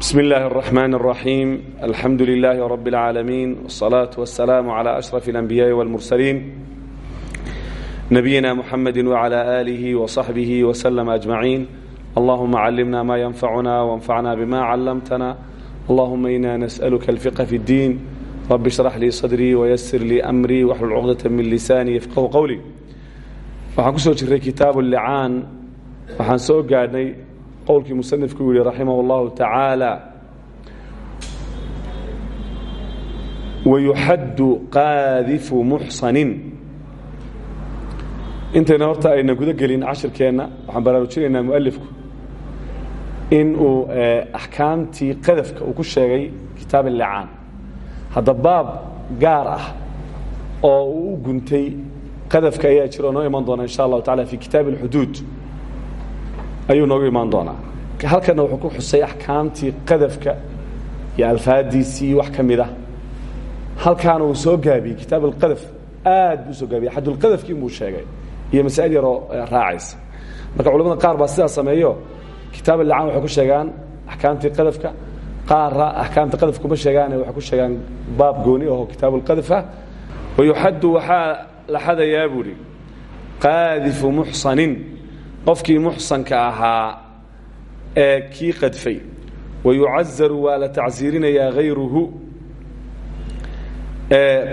بسم الله الرحمن الرحيم الحمد لله رب العالمين والصلاة والسلام على أشرف الأنبياء والمرسلين نبينا محمد وعلى آله وصحبه وسلم أجمعين اللهم علمنا ما ينفعنا وانفعنا بما علمتنا اللهم إنا نسألك الفقه في الدين رب اشرح لي صدري ويسر لي أمري واحلل عقدة من لساني يفقه قولي waxaan ku soo jirray kitaabu licaan waxaan soo gaadhnay qowlkii musanifku yihi raximah اllahu tacaala wayuxaddu qaadifu muxsanin. Intayna horta ayna guda gelin cashirkeenna waxaan baraarujinaynaa mualifku in uu axkaamtii qadafka uu ku sheegay kitaab licaan hadda baab gaar ah oo uu u guntay qadafka ayaa jira oo noo iman doona insha allahu taala fi kitaabi اlxuduud ayuu noogu imaan doonaa. Halkana wuxuu ku xusay axkaamtii qadafka iyo alfaadiisii wax ka mid ah. Halkaana uu soo gaabiyey kitaab alqadaf aad buu u soo gaabiyey. Xadulqadafkii inbuu sheegay iyo masaa'il yaroo raacaysa. Marka culamada qaar baa sidaa sameeyo. Kitaab allicaan waxay ku sheegaan axkaamtii qadafka. Qaarra axkaamta qadaf kuma sheegaane waxay ku sheegaan baab gooni aho kitaab alqadafah wayuxaddu waxaa la xadayaa buuhi qaadifu muxsanin qofkii muxsanka ahaa ee kii qadfay. Wayucazaru waa la tacsiirinayaa hayruhu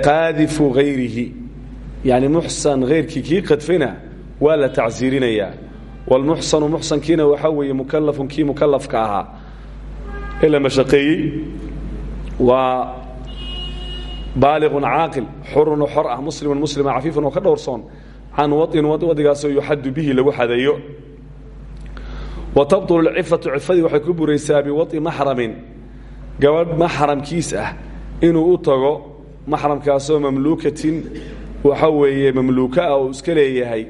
qaadifu hayrihi yani muxsan hayrkii kii qadfayna waa la tacsiirinayaa wاlmuxsanu muxsankiina waxaa weeye mukalafun kii mukalafka ahaa. Ee la mashaqeeyey waa baaliqun caaqil xurun xor ah muslimun muslima cafiifun oo ka dhowrsoon can wain wadigaasoo yuxadu bihi lagu xadeeyo wa tabطulu cifatu cifadii waxay ku buraysaa biwaطi maxramin gabadh maxramkiis ah inuu u tago maxramkaasoo mamluukatin waxa weeye mamluuka ah iska leeyahay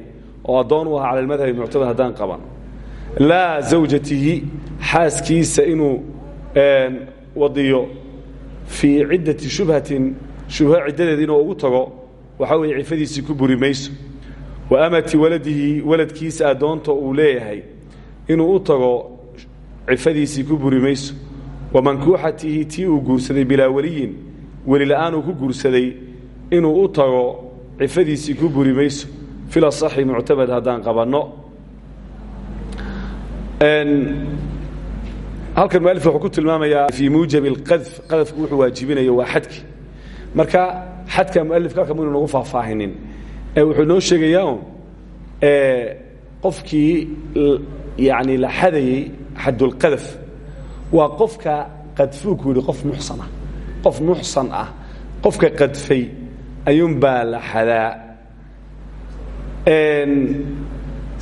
oo addoon u ah cala almadhabi muctamad qaban laa zawjatihi xaaskiisa inuu wadiyo fii ciddati shubhatin shubho ciddadeediina ugu tago waxaa weeye cifadiisii ku burimayso wa amati waladihi waladkiisa addoonta uu leeyahay inuu u tago cifadiisii ku buri mayso. Wa mankuuxatihi tii uu guursaday bilaa weliyin weli la'aan uu ku guursaday inuu u tago cifadiisii ku buri mayso. Fil asaxi muctamad haddaan qabanno. Halkan mualif wuxuu ku tilmaamayaa fii muujabi اlqadf qadafku wuxuu waajibinayo waa xadki. Marka xadka mualifka halka maynu nagu faahfaahinin wuxuu noo sheegayaa qofkii yani la xadayey xadulqadaf waa qofka qadfuu ku qof muxsan ah qof muxsan ah qofka qadfay ayuunbaa la xadaa.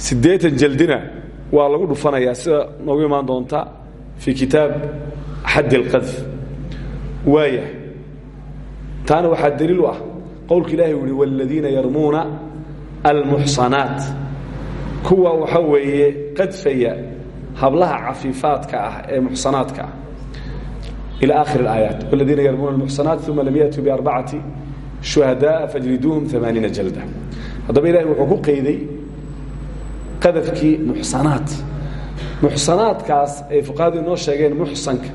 Siddeetan jaldina waa lagu dhufanayaa sida noogu imaan doonta fii kitaab xadd اlqadf waaya taana waxaa daliil u ah qowlka ilahi u uhi wاladiina yarmuuna almuxsanaat kuwa waxa weeye qadfaya hablaha cafiifaadka ah ee muxsanaadka ah ilى akhir اlaayaat wاladiina yarmuuna اlmuxsanaat uma lam yaأtuu biarbacati shuhadaءa fajliduuhum amaaniina jalda haddaba ilahi wuxuu ku qeyday qadafkii muxsanaat muxsanaadkaas ay fuqahadu inoo sheegeen muxsanka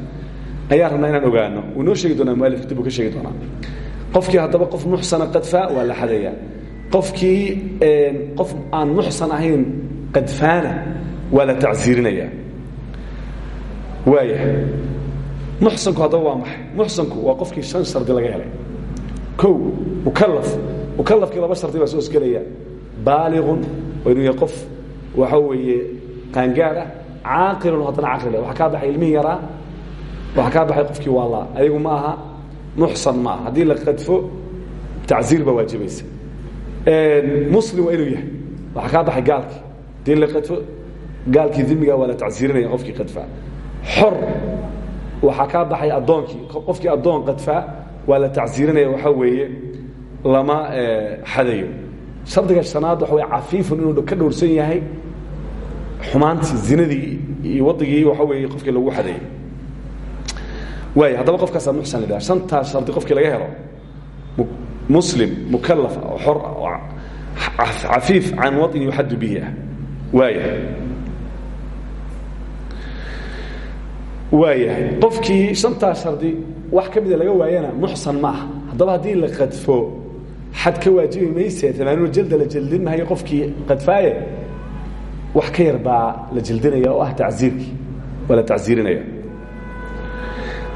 ayaan rabnaa inaan ogaano wuu inoo sheegi doonaa mualif dib uu ka sheegi doonaa qofkii haddaba qof muxsana qadfaa waa la xadayaa. Qofkii qof aan muxsan ahayn qadfaana waa la tacsiirinayaa. Waaya muxsanku haddaba waa maxay? Muxsanku waa qofkii shan shardi laga helay. Kow mukalaf mukalafkii laba shardi baa soo osgelaya baaliqun waa inuu yahay qof waxa weeye qaangaar ah. Caaqilun haddana caqlile waxaa kaa baxay ilmihii yaraa. Waxaa kaa baxay qofkii waalaa. Ayagu ma aha muxsan ma aha haddii la qadfo tacsiir baa waajibaysa. Muslim waa inuu yahay. Waxaa kaa baxay gaalkii. Haddii la qadfo gaalkii dimiga waa la tacsiirinaya qofkii qadfaa. Xor waxaa kaa baxay addoonkii. Qofkii addoon qadfaa waa la tacsiirinaya waxaa weeye lama xadayo. Shardiga shanaad waxa wey cafiifun inuu ka dhowrsan yahay xumaantii zinadii iyo wadigii waxa weeye qofkii lagu xadeeyey waay haddaba qofkaasaa muxsan lidhaha shantaas shardi qofkii laga helo muslim mukalaf oo xor oo cafiif can waطin yuxaddu bihi. Ah waaya waayahay qofkii shantaa shardi wax ka mida laga waayana muxsan ma aha. Haddaba haddii la qadfo xad ka waajibi mayse amaanuun jalda la jaldin mahayo qofkii qadfaaye wax ka yar baa la jaldinaya oo ah tacziirkii waa la tacziirinaya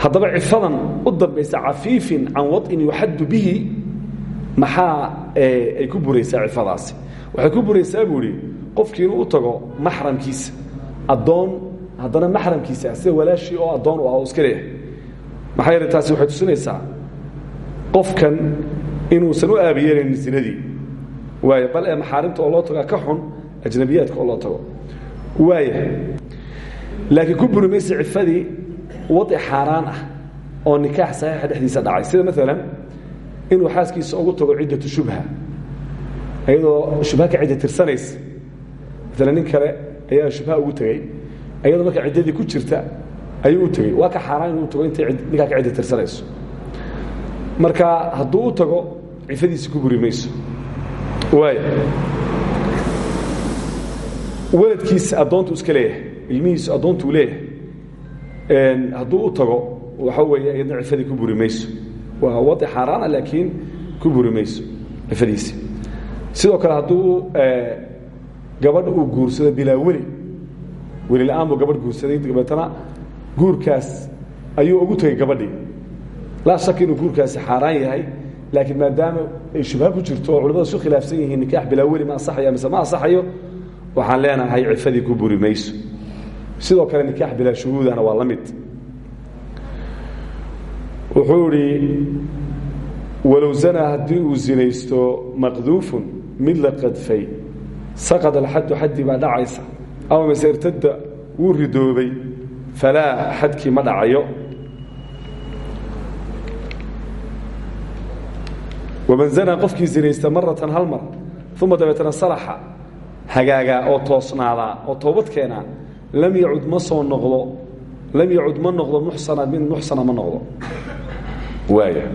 haddaba cifadan u dambaysa cafiifin can waطin yuxaddu bihi maxaa ay ku buraysaa cifadaasi? Waxay ku buraysaa buu qofkii inuu u tago maxramkiisa addoon haddana maxramkiisa sida walaashii oo addoon ah oo iska leeyahay. Maxaa taasi waxay tusinaysaa qofkan inuusan u aabiyeelaynin zinadii waaya bal ee maxaarimta oo loo tagaa ka xun ajnabiyaadka oo loo tago. Waaya laakiin ku buri cifadii wadi xaaraan ah oo nikaax saxiixa dhexdiisa dhacay. Sida maalan inuu xaaskiisa ugu tago ciddatu shubha ayadoo shubha cidda tirsanaysa. Maalan nin kale ayaa shubha ugu tegey ayadoo marka ciddadii ku jirta ayuu u tegey waa ka xaaraan inuu tago intay ninkaa ka cidda tirsanayso. Marka hadduu tago cifadiisi ku buri mayso. Waay waladkiisa addoontu iska leeyahay leeyahay hadduu u tago waxa weeye iyadna cifadii ku buri mayso. Waa wadi xaaraana laakiin ku buri mayso cifadiisi. Sidoo kale hadduu gabadha uu guursado bilaa weli weli la'aan buu gabadh guursaday dabeetana guurkaas ayuu ugu tegey gabadhii. Laa shaka guurkaasi xaaraan yahay laakiin maadaama ay shubha jirto oo culamadu isu khilaafsan yihiin nikaax bilaa weli ma asaxaya mise ma asaxayo waxaan leenahay cifadii ku buri sidoo kale nikaax bilaa shuhuudana waa la mid. Wuxuu idhi walow zanaa haddii mid la qadfay saqad alxaddu xaddii baa dhacaysa ama mise irtada wuu ridoobay falaa xadkii ma dhacayo. Waman zanaa qofkii zinaysta maratan hal mar uma dabeetana hagaagaa oo toosnaadaa oo toobad keenaa lam yacud ma soo noqdo lam yacud ma noqdo muxsana mid muxsana ma noqdo. Waaya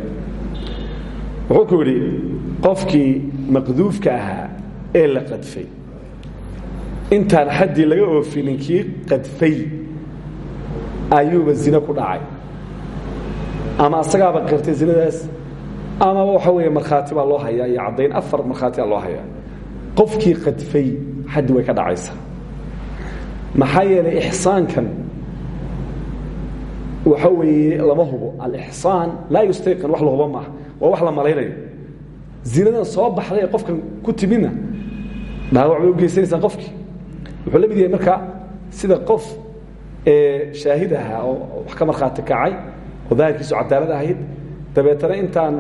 wuxuu ku yidhi qofkii maqduufka ee la qadfay intaan xaddii laga oofinin qadfay ayuuba zine ku dhacay. Ama asagaaba qirtay zinadaas amaba waxa weeye markhaati baa loo hayaa iyo caddayn afar markhaati loo hayaa. Qofkii qadfay xaddi way ka dhacaysaa maxaa yeelay ixsaankan waxa weeye lama hubo. Alixsaan laa yustayqan wax la hubo maaha. Waa wax la malaynayo. Zinadan soo baxday qofkan ku timidna dhaawac bay u geysanaysaa wuxuu la mid yahay marka sida qof shaahid ahaa oo wax ka markhaati kacay oo cadaalad ahayd dabeetana intaan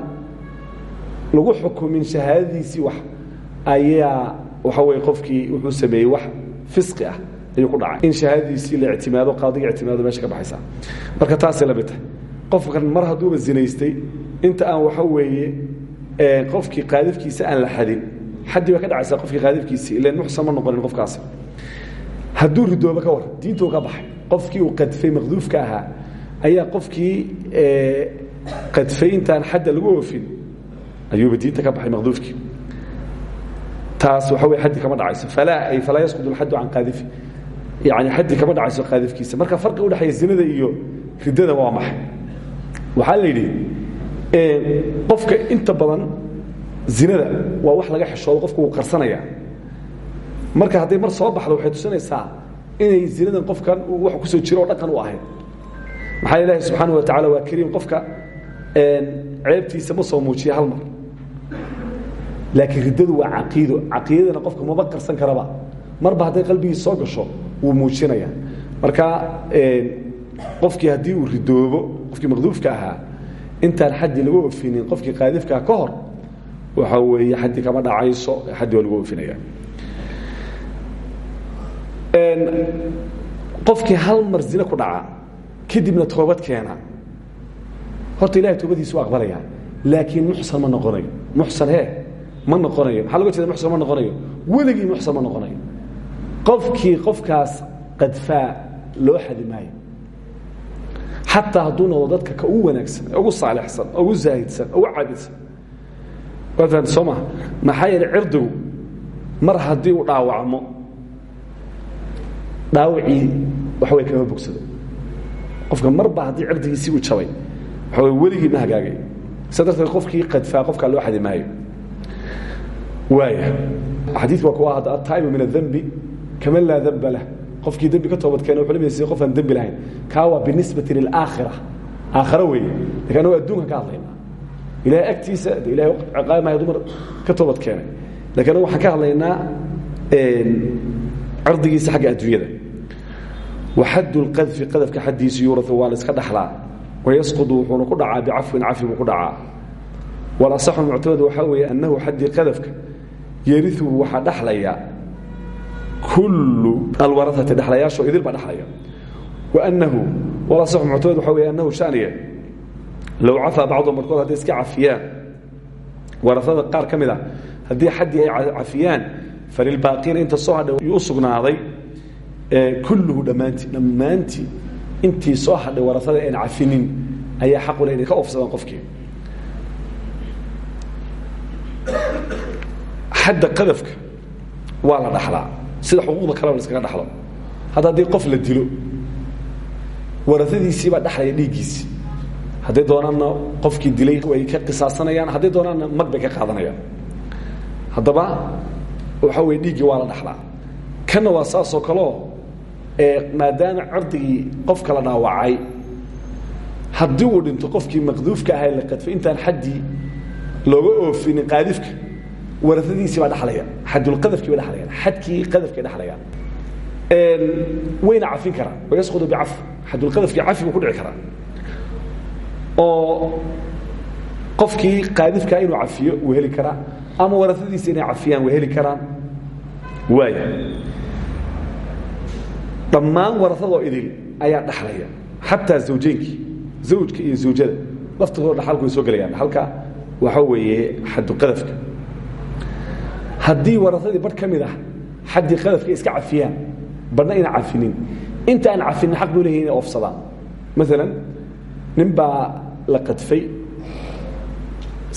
lagu xukumin shahaadadiisii wax ayaa waxa weye qofkii wuxuu sameeyey wax fisqi ah ayuu ku dhacay. In shahaadadiisii la ictimaado qaadiga ictimaado meesha ka baxaysa. Marka taasay la mid tahay qofkan mar hadduuba zinaystay inta aan waxa weeye qofkii qaadifkiisa aan la xadin xaddii bay ka dhacaysaa qofkii qaadifkiisii ilan muxsan ma noqonin qofkaasi. Hadduu ridooba ka war diintuu ka baxay. Qofkii uu qadfay maqduufka ahaa ayaa qofkii qadfay intaan xadda lagu oofin ayuuba diinta ka baxay maqduufkii. Taas waxa wey xaddi kama dhacayso. Falaa ay falaa yasqud alxaddu can qaadifi yani xaddi kama dhacayso qaadifkiisa marka farqi udhexeeya zinada iyo riddada waa maxay waxaa la yidhi qofka inta badan zinada waa wax laga xishoodo qofka wuu qarsanaya marka hadday mar soo baxdo waxay tusinaysaa inay zinadan qofkan wax ku soo jiro dhaqan u ahayd. Maxaa ilaahi subxaana wa tacala waa kariim qofka ceebtiisa ma soo muujiya hal mar. Laakiin riddadu waa caqiido. Caqiidadana qofka maba qarsan karaba marba hadday qalbigiis soo gasho wuu muujinaya marka qofkii haddii uu ridoobo qofkii maqduufka ahaa intaan xaddi lagu ofinin qofkii qaadifkaa ka hor waxa weeye xaddi kama dhacayso xaddi waa lagu ofinaya qofkii hal mar zine ku dhaca kadibna toobad keena. Horta ilahay toobadiisu aqbalaya laakiin muxsan ma noqonayo. Muxsan he ma noqonayo. Maxaa loga jeeda muxsan ma noqonayo? Weligii muxsan ma noqonayo qofkii qofkaas qadfaa loo xadi maayo. Xataa dadka ka ugu wanaagsan ugu saalixsan ugu zaahidsan ugu caabidsan fahamta soo maha maxaa mar haddii uu dhaawacmo dhaawacii waxa way kama bogsado qofka marba haddii cirdigiisii uu jabay waxa way weligii ma hagaagay. Sa qofkii qadfaa qofkaa loo xadi maayo. Waaya xadiidku waa kuwa hadda ataibu min adembi kaman laa demba lah qofkii dembi ka toobad keena wuxuu la midaysa qof aan dembi lahayn kaa waa binisbati lilaakhira aakhiro weeye laakiin anago adduunka ka hadlaynaa ilahay agtiisa de ilahay ciqaabmaya dumar ka toobad keenay laakiin anagu waxaan ka hadlaynaa cirdigiisa xagga adduunyada waxad اlqadfi qadafka xaddiisu yuurau waa la iska dhaxlaa wayasqudu wuxuuna ku dhacaa bicafwin cafi buu ku dhacaa walasaxu muctamad waxaa weeye annahu xaddii qadafka yariuhu waxaa dhaxlaya kullu alwaraati dhexlayaasho idil baa dhexlaya. Waanahu walasaxu muctamad waxaa weye annahu shaniya low cafaa bacduhum barkood hadday iska cafiyaan. Warasada qaar ka mid a haddii xaddii ay cafiyaan falilbaaqiina inta soo hadhay yuu u sugnaaday kulluhu dhammaantii dhammaantii intii soo hadhay warasada ka ofsadaan qofkii. Xadda qadafka waa la sida xuquuqda kaleba la iskaga dhaxlo. Hadda haddii qof la dilo warasadiisii baa dhexlaya dhiiggiisii. Hadday doonaanna qofkii dilay way ka qisaasanayaan hadday doonaanna mag ka qaadanayaan. Haddaba waxa weye dhiiggii waa la dhaxlaa. Kanna waa saasoo kaleo maadaama cirdigii qofka la dhaawacay haddii uu qofkii maqduufka ahay la qadfay intaan xaddii looga oofinin qaadifka warasadiisii baa dhalaya xadulqadafkii bay dhalayaan xadkii qadafkay dhalayaan wayna cafin karaan wayasqudu bicaf xadulqadafkii cafi buu ku dhici karaa oo qofkii qaadifkaa inuu cafiyo wuu heli karaa ama warasadiisi inay cafiyaan way heli karaan. Waaya dhammaan warasadoo idil ayaa dhaxlaya xataa zawjeynkii zawjka iyo zawjada. Laftoodoo dhaxalku way soo gelayaan dhaxalka waxaa weeye xaduqadafka haddii warasadii bar ka ah xaddii qadafka iska cafiyaan barna ina cafinin. Inta aan cafinin xaq buu leeyahay inay oofsadaan. Maalan nin baa la qadfay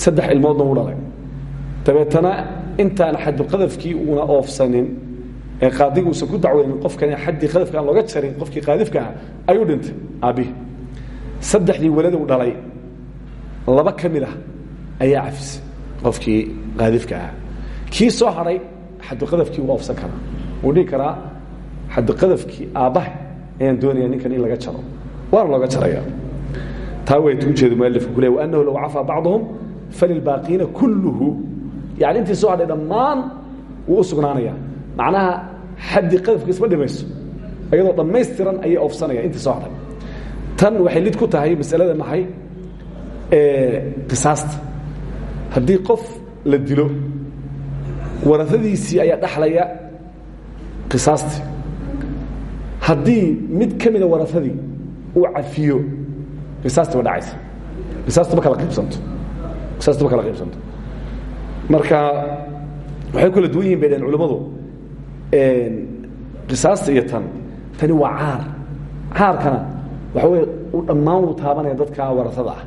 saddex ilmoodna u dhalay. Dabeetana intaan xadulqadafkii ee qaadiga uusan ku dacweynin qofkan xaddii qadafka aan jarin qofkii qaadifka ah ayuu dhintay. Aabbihi saddexdii walada u dhalay. Laba ka ah ayaa cafisay qofkii qaadifka ah kii soo haray xadulqadafkii wuu oofsan karaa. Wuu dhihi karaa xadulqadafkii aabbaha ayaan doonaya ninkan in laga jaro. Waana looga jaraya? Taa wayt ujeedu mualifku ku le waanahu low cafaa bacduhum falilbaaqiina kulluhu. Yani intii soo hadhay dhammaan wuu u sugnaanaya macnaha xaddii qadafka isma dhimayso. Iyadoo dhammaystiran ayay oofsanaya intii soo hadhay. Tan waxay lid ku tahay masalada maxay qisaasta. Haddii qof la dilo warasadiisii ayaa dhaxlaya qisaastii haddii mid ka mida warasadii uu cafiyo qisaasti ba dhacaysa. Qisaastu ma kala qaybsanto qisaastu ma kala qaybsanto marka waxay kala duwan yihiin bay dhaheen culimmadu. Qisaasta iyo tan tani waa caar. Caarkana waxa weye u dhammaan wuu taabanaya dadka warasada ah.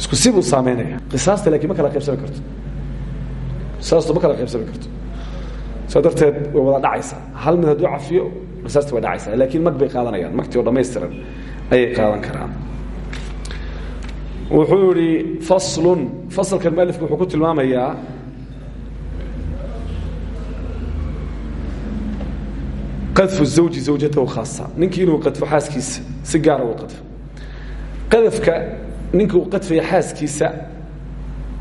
Isku si buu saameynaya qisaasta lakiin ma kala qaybsami karto qisaastu ma kala karto. Saa wada dhacaysaa hal mid hadduu cafiyo qisaasti way dhacaysaa. Laakiin mag qaadanayaan. Magtii oo dhammaystiran ayay qaadan karaan. Wuxuu yihi faslun. Fasalkan mualifku wuxuu ku tilmaamayaa qadfu zawji zawjatahu khaasa ninkii inuu qadfo xaaskiisa si gaara uu qadfo. Qadafka ninka uu qadfaya xaaskiisa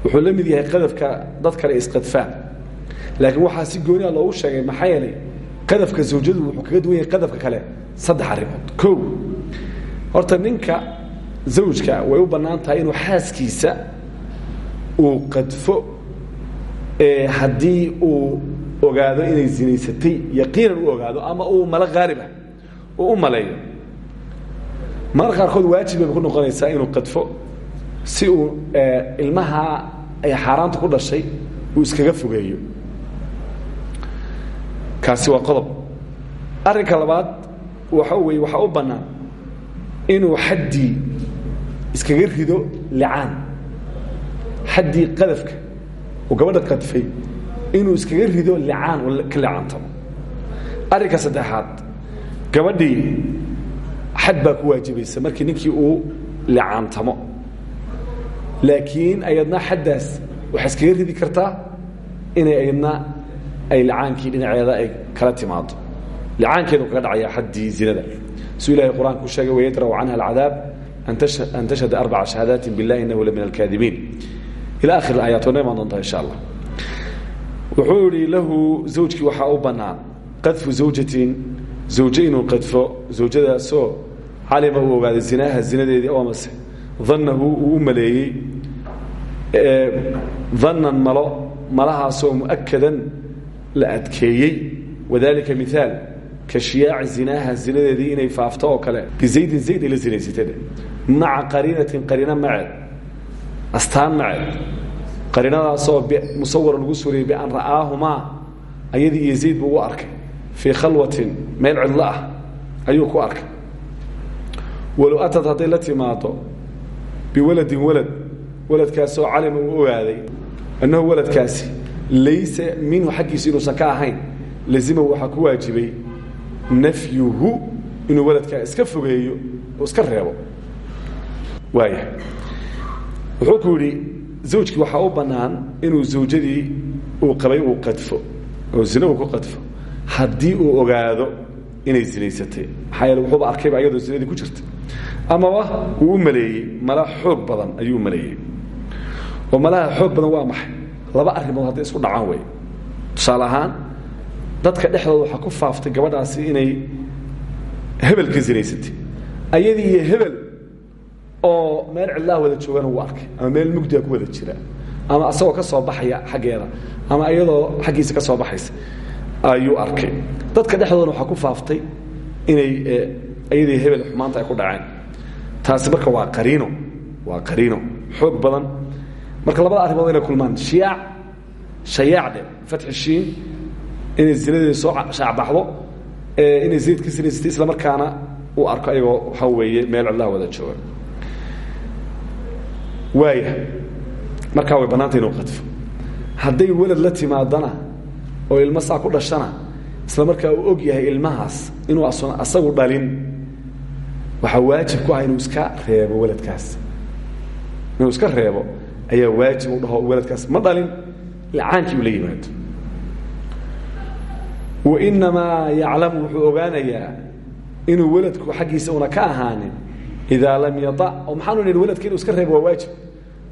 wuxuu la mid yahay qadafka dad kale isqadfaan laakiin waxaa si gooniha loogu sheegay maxaa yeelay qadafka zawjadu wuxuu kaga duwan yahay qadafka kale saddex arrimood. O horta ninka zawjka way u bannaan inuu xaaskiisa uu qadfo haddii uu ogaado inay zinaysatay yaqiinan u ogaado ama uu malo haaliba uu u maleeyo. Mararka waajib bay ku noqonaysaa inuu qadfo si uu ilmaha ay xaaraanta ku dhashay uu iskaga fogeeyo. Kaasi waa qodob. Arrinka labaad waxa weeye waxaa u bannaan inuu xaddii iskaga rido licaan. Xaddii qadafka uu gabadha qadfay inuu iskaga rido licaan oo ka licaantamo arrinka saddexaad gabadhii xad baa markii ninkii uu licaantamo laakiin ayadna xaddaas waxaa iskaga ridi kartaa inay ayadna ay licaankii dhinaceeda ay kala timaado licaankeedu kaga dhacaya xaddii zinada suu ilahay qur'aanka ku sheegay wayadraw an tashhada arbaca shahaadaati biاllahi inahu la min alkaadibiin ila akhir aayaat wana imaan insha allah wuxuu lahu zawjkii waxaa u bannaan qadfu zawjatin zawje inuu qadfo zawjadaasoo calima uu ogaaday zinadeedii oo amase dannahu u maleeyey dannan malo malahaasoo mu'akadan la adkeeyey. Wadalika miaal ka shiyaaci zinadeedii inay faafto oo kale. Bizaydin zayd ay la zinaysatade maca qariinatin qariino maceed astaan maceed qariinadaasoo musawar lagu suuriyey bian ra'aahumaa ayadii iyo zayd buu arkay. Fii khalwatin meel cidlo ah ayuu ku arkay. Walow atad hadday la timaado biwaladin walad waladkaasoo calima uu ogaaday annahu waladkaasi laysa minhu xaggiisu inuusan ka ahayn lazimahu waxaa ku waajibay nafyuhu inuu waladkaa iska fogeeyo oo iska reebo. Waaya wuxuu ku yidhi zawjkii waxaa u bannaan inuu zawjadii uu qabay uu qadfo oo zina uu ku qadfo. Haddii uu ogaado inay zinaysatay. Maxaa yeele wuxuuba arkayba zinadii ku jirta. Amaba uu u mala xoog badan ayuu u oo malaha xoog badan waa maxay? Laba arrimood hadday isku dhacaan wey tusaale ahaan dadka dhexdooda waxaa ku faaftay gabadhaasi inay hebel ka zinaysatay. Ayadii hebel oo meel cidlaha wada joogana wuu arkay ama meel mugdiga ku wada jira ama asagoo ka soo baxaya xaggeeda ama iyadoo xaggiisa ka soo baxaysa ayuu arkay. Dadka dhexdoodana waxaa ku faaftay inay ayadii hebel xumaanta ay ku dhaceen. Taasi marka waa qariino waa qariino xoog badan marka labada arrimood inay kulmaan. Shiyaac shayaacdhe fatxi shiin inay zinadeeda soo shaacbaxdo inay zayd ka sinaysatay isla markaana uu arko ayagoo waxaa weeye meel cidlaha wada jooga. Waaya markaa way bannaanta inuu qadfo. Hadday welad la timaadana oo ilmo saa ku dhashana isla markaa uu og yahay ilmahaas inuu asagu dhalin waxaa waajib ku ah inuu iska reebo weladkaas inuu iska reebo ayaa waajib u dhaho weladkaas. Ma dhalin lacaankii uu la yimaado. Wainamaa yaclamu wuxuu ogaanayaa inuu weladku xaggiisa una ka ahaanin idaa lam yada. Oo maxaanu nihi weladka inuu iska reebo waa waajib.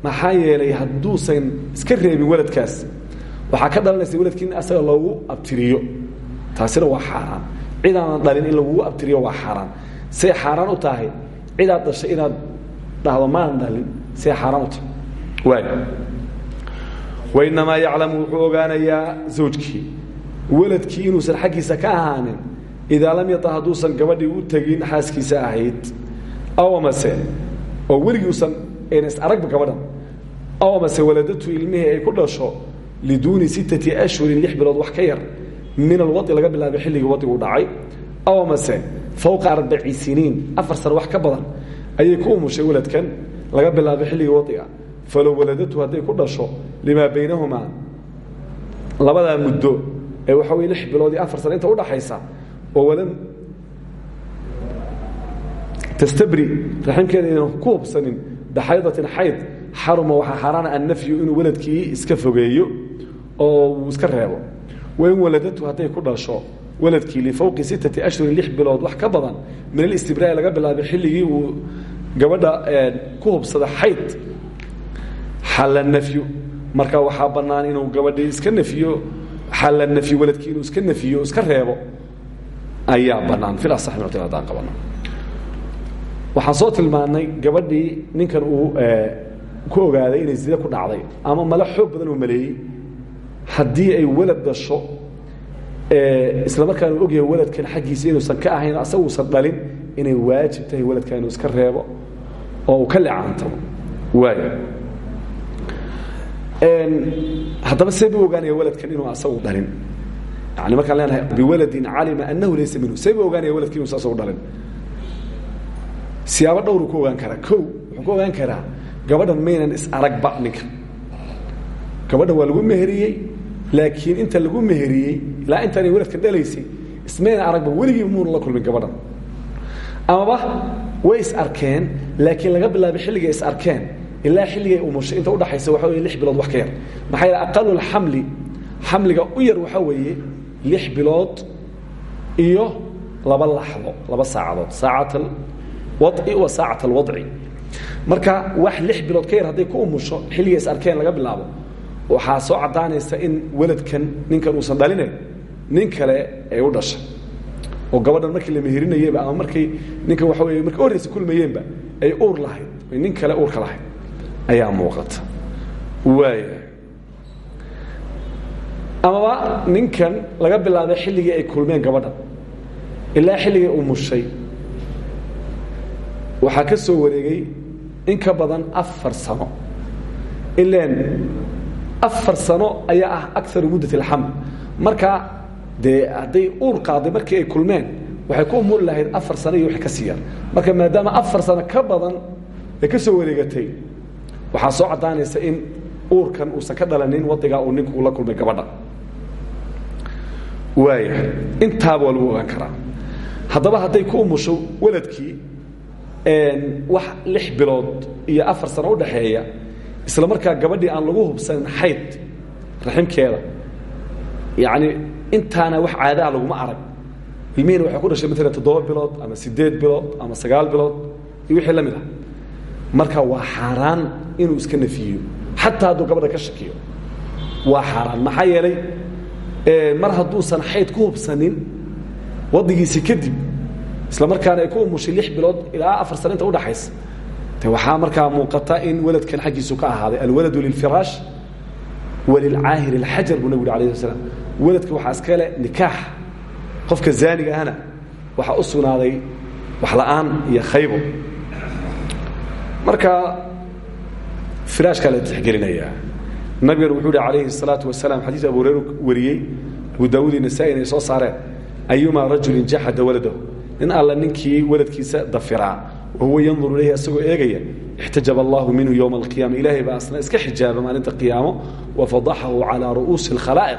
Maxaa yeelay hadduusan iska reebin weladkaas waxaa ka dhalanaysa weladkii asaga loogu abtiriyo. Taasina waa xaaraan. Cidaanan dhalin in lagugu abtiriyo waa xaaraan. Say xaaraan u tahay cidaad dhashay inaad dhahdo maanan dhalin. Say xaaraan u tahay wainamaa yaclamu wuxuu ogaanayaa zawjkii weladkii inuusan xaggiisa ka ahaanin idaa lam yata hadduusan gabadhii u tegin xaaskiisa ahayd aw amase oo weligii usan ayna is gabadhan aw amase waladatu ilmihii ay ku dhasho liduuni sittati ashhurin lix bilood wax ka yar min alwai laga bilaabay xilligii wadigu dhacay aw amase fowqa arbaci siniin afar sano wax ka badan ayay ku umushay weladkan laga bilaabay xilligii wadiga falow waladatu hadday ku dhasho limaa baynahumaa labadaa muddo ee waxa wey lix bilood iyo afar sano inta oo walam tastabri raximkeeda aynan ku hubsanin bixaydatin xayd xaruma waxaa xaaraana annafyu inuu weladkii iska fogeeyo oo iska reebo. Wain waladatu hadday ku dhasho weladkii lifowqi sittati ashhurin lix bilood wax ka badan min alistibraa'i laga bilaabay xilligii uu gabadha ku hubsada xayd xalla nafyu. Marka waxaa bannaan inuu gabadhii iska nafiyo xalla nafyu weladkii inuu iska nafiyo iska reebo ayaa bannaan. Fil asax muctil haddaan qabano. Waxaan soo tilmaannay gabadhii ninkan uu ku ogaaday inay zina ku dhacday ama male xoog badan uu maleeyey. Haddii ay welad dhasho isla markaana u ogyahay weladkan xaggiisa inuusan ka ahayn asaguusan dhalin inay waajib tahay weladka inuu iska reebo oo uu ka lecaantamo waaya haddaba see buu ogaanaya weladkan inuu asagu dhalin. Yani markaan leenahay biwaladin calima anahu laysa minhu. See buu ogaanaya weladkan inuusan asagu dhalin. Siyaabo dhowruu ku ogaan karaa. O wuxuu ku ogaan karaa gabadhan maynan is-aragba ninka gabadhan waa lagu meheriyey laakiin inta lagu meheriyey ilaa intaanay weladkan dhalaysay ismaynan aragba weligii muuna la kulmin gabadhan. Amaba way is arkeen laakiin laga bilaabay xilligay is arkeen ilaa umushay inta udhaxaysa waxa wey lix bilood wax ka yar. Maxaa yeele aqalulxamli xamliga u yar waxaa weeye lix bilood iyo laba laxdo laba saacadood. Saacat alwadci wa saacat alwadci marka wax lix bilood ka yar hadday ku umusho xilligay is arkeen laga bilaabo waxaa soo caddaanaysa in weladkan ninkan uusan dhaline nin kale ay u dhashay oo gabadhan markii la mehirinayeyba ama markay ninkan waxa wey markay horraysa kulmayeenba ay uur lahayd ay nin kale lahayd ayaa muuqata. Waaya amaba ninkan laga bilaabay xilligii ay kulmeen gabadhan ilaa xilligii uu mushay waxaa ka soo wareegay in ka badan afar sano. Ilaan afar sano ayaa ah akaru muddat alxaml marka dee hadday uur qaaday markii ay kulmeen waxay ku umuri lahayd afar sano iyo wix ka sii marka maadaama afar sano ka badan ay ka soo wareegatay waxaa soo caddaanaysa in uurkan uusan ka dhalanin wadigaa uu ninku ula kulmay gabadha. Waaya intaaba waa ogaan karaa. Haddaba hadday ku umusho weladkii wax lix bilood iyo afar sano udhaxeeya isla markaa gabadhii aan lagu hubsanin xayd raximkeeda yacni intaana wax caadaha laguma arag. Ilmihiina waxay ku dhashay maalan toddoba bilood ama siddeed bilood ama sagaal bilood iyo wixii la mid ah marka waa xaaraan inuu iska nafiyo. Xataa hadduu gabadha ka shakiyo. Waa xaaraan. Maxaa yeelay mar hadduusan xayd ku hubsanin wadigiisi kadib isla markaana ay ku umushay bilood ilaa afar sano inta udhaxaysa de waxaa markaa muuqata in weladkan xaggiisu ka ahaaday alwaladu lilfiraash walilcaahir alxajar buu nabig uri alayh slam weladka waxaa iska le nikaax. Qofka zaaniga ahna waxaa u sugnaaday wax la'aan iyo khaybo marka firaashkaa la tixgelinayaa nabigana wuxuu uhi calayhi الsalaatu wasalaam xadiis abu hureyr wariyey abu daawud iyo nasaa-in ay soo saareen ayumaa rajulin jaxada waladahu nin alla ninkii waladkiisa dafiraa wahuwa yanduru ilayhi asagoo eegaya ixtajaba allahu minhu yowma alqiyaama ilaahay baa asna iska xijaaba maalinta qiyaamo wafadaxahu calaa ru'uusi اlkhalaa'iq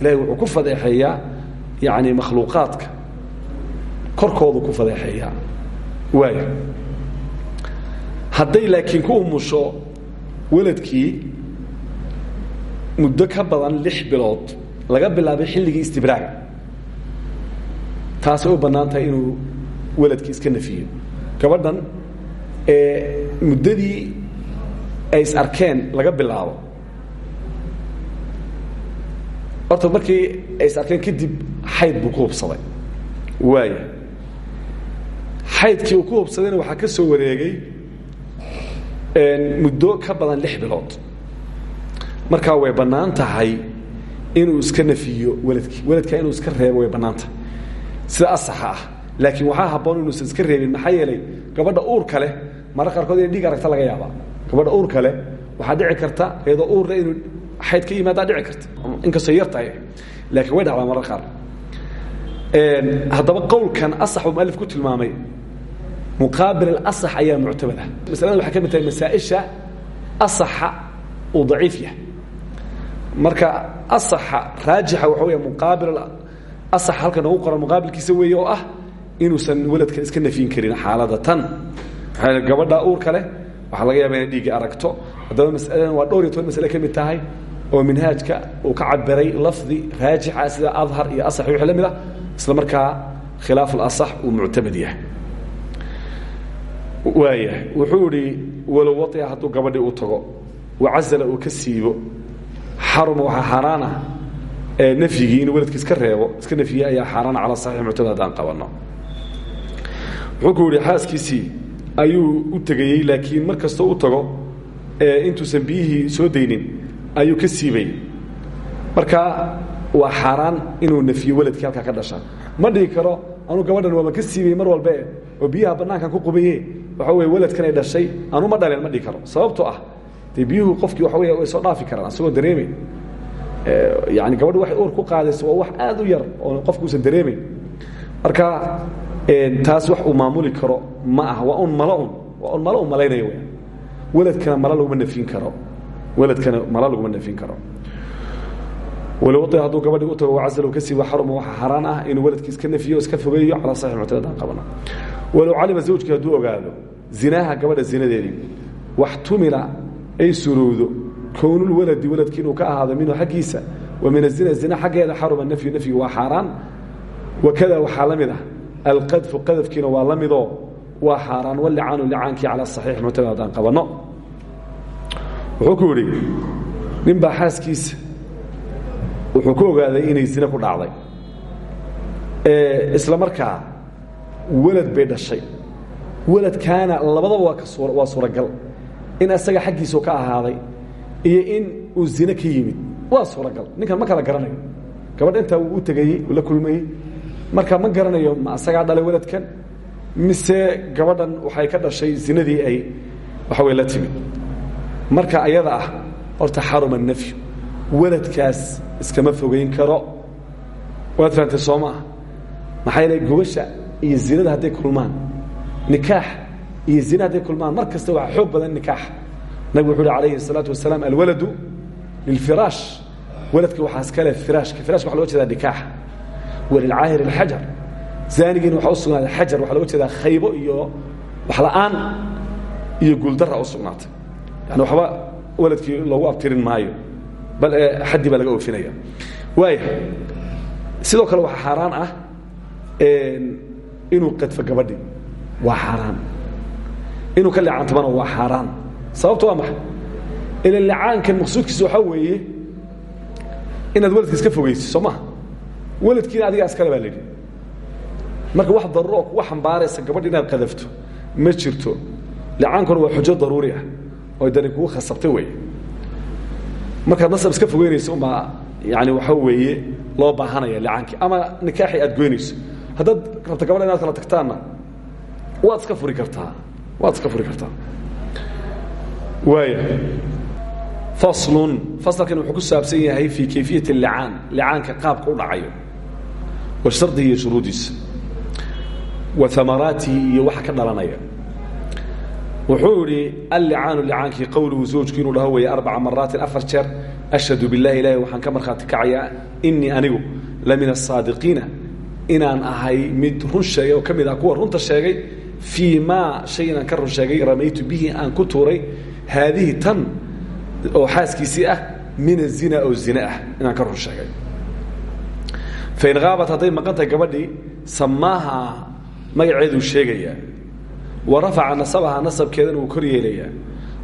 ilahay wuxuu ku fadeexeeyaa yani makhluuqaadka korkoodu ku fadeexeeyaa waaya hadday laakiin ku umusho weladkii muddo ka badan lix bilood laga bilaabay xilligii istibraaga taasay u bannaan tahay inuu weladkii iska nafiyo gabadhan muddadii ay is arkeen laga bilaabo horta markii ay is arkeen kadib xayd buu ku hubsaday. Waaya uu ku hubsadayna waxaa ka soo wareegay muddo ka badan lix bilood. Markaa way bannaan tahay inuu iska nafiyo weladkii weladkaa inuu iska reebo way bannaan sida asaxa ah. Laakiin waxaa habboon inuusan iska reebin maxaa yeelay gabadha uurka leh mara qaarkood inay dhiig aragta laga yaabaa. Gabadha uurka leh waxaa dhici karta iyadoo uurle inuu xayd ka yimaadaa dhici karta. Inkastoo yar laakiin way dhacdaa marar qaar. Haddaba qowlkan asax uu ku tilmaamay muqaabil alasax ayaa muctamada masalada waxay ka mid tahay masaaisha asaxa uu daciif yahay marka asaxa raajixa waxa weya muqaabil asax halka noogu qoran muqaabilkiisa weeye oo ah inuusan weladkan iska nafyin karin xaalada tan maxaa gabadha uurka leh waxaa laga yaaba inay dhiigga aragto haddaba masaladan waa dhowr iyo toban masale ka mid tahay oo minhaajka uu ka cabiray lafdi raajixa sida adhar iyo asax wixii la mid ah isla markaa khilaaf alasax uu muctamad yahay waaya wuxuu idhi walow waia hadduu gabadhii u tago wacazala uu ka siibo xaruma waxaa xaaraana nafyigii inuu weladki iska reebo iska nafyiye ayaa xaaraana cala saxiix muctamad haddaan qabanno. Wuxuu ku yihi xaaskiisii ayuu u tegayey laakiin mar kastoo u tago intuusan biyihii soo daynin ayuu ka siibay. Marka waa xaaraan inuu nafyo weladkii halkaa ka dhasha ma dhigi karo anuu gabadhan waaba ka siibay mar walbe oo biyaha bannaankan ku qubaye waxa wey weladkan ay dhashay anu ma dhaleen ma dhigi karo. Sababtoo ah dee qofkii waxa wey soo dhaafi karaan asagoo dareemay. Yani gabadhu waxay uur ku qaadayso wax aad u yar oo qofku usan dareemayn marka taas wax uu maamuli karo ma aha waa un malo un waa malaynayo w weladkana mala laguma karo. Weladkana mala laguma nafyin karo. Walow hadduu gabadhii u tago wacazal ka siiba xaruma waxaa xaaraan ah inuu weladkii iska nafiyo iska fogeeyo calaa saxi muctadadaan qabana walow calima zawjkii hadduu ogaado zinaaha gabadha zinadeedii wax tumila ay surowdo kownulwaladi waladki inuu ka ahaado minhu xaggiisa. Wa min azina zina xaggeeda xaruma nafyu nafyigu waa xaaraan. Wakada waxaa la mid ah. Alqadfu qadafkiina waa la midoo. Waa xaaraan walicaanu licaankii cala saxiix muctamad haddaan qabanno. Wuxuu ku yidhi nin wuxuu ku ogaaday inay zine ku dhacday. Isla markaa walad bay dhashay. Waladkaana labadaba waa suuragal. In asaga xaggiisau ka ahaaday iyo in uu zine ka yimid waa suuragal. Ninkan ma kala garanayo. Gabadha intaa wuu u tegayey la kulmayey marka ma garanayo ma asagaa dhalay waladkan mise gabadhan waxay ka dhashay zinadii ay waxa wey la timid. Marka ayada ah horta xaruma nafyu. Waladkaas iskama fogeyn karo. Waad fahamtay soo ma ah maxaa iyo zinada hadday kulmaan nikaax iyo zina hadday kulmaan mar kasta waxaa xoog badan nikaax nabig wuxu uhi alayhi الsalaatu wasalaam alwaladu lilfiraash waladka waxaa iskale firaashka firashka waxa loga jeeda nikaax walilcaahir اlxajar zaanigiina waxaa u sugnaaday xajar waxaa loga jeedaa khaybo iyo wax la'aan iyo guuldara u sugnaatay yani waxba waladkii loogu abtirin maayo bal xaddi baa laga oofinaya waaya sidoo kale waxaa xaaraan ah inuu qadfo gabadhi waa xaaraan. Inuu ka leecantamana waa xaaraan. Sababto waa maxay? Ila lecaankan maqsuudkiisa waxaa weeye inaad waladka iska fogeysi soo maha? Waladkiina adigaa iskale baa layidhi marka wax daruuro oo kuga xambaaraysa gabadhi inaad qadafto ma jirto. Lecaankuna waa xujo daruuri ah oo dani kugu khasabtay wey markaad nasab iska fogeynayso umbaa yani waxaa weeye loo baahanaya lecaankii ama nikaaxii aad goynayso haddaad rabta gabadha inaad kala tagtaanna waad iska furi kartaa. Waad iska furi kartaa. Waaya faslun fasalkan wuxuu ku saabsan yahay fii kayfiyat اlicaan licaanka qaabka u dhacayo wa shardihi iyo shuruudiisa wa amaraatihi iyo waxa ka dhalanaya. Wuxuu idhi allicaanu licaankii qowluhu zawjku inuu dhaho weeye arbaca maraatin afar jeer ashhadu biاllahi ilahi waxaan ka markhaati kacayaa inii anigu la min asaadiqiina inaan ahay mid run sheegay oo ka ah kuwa runta sheegay fii maa shay inaan ka run sheegay ramaytu bihi aan ku tuuray haadihi tan oo xaaskiisii ah min azina oo zine ah inaan ka run sheegay. Fain haabat hadday maqan tahay gabadhii samaaha magaceeduu wa rafaca nasabaha nasabkeedana wuu kor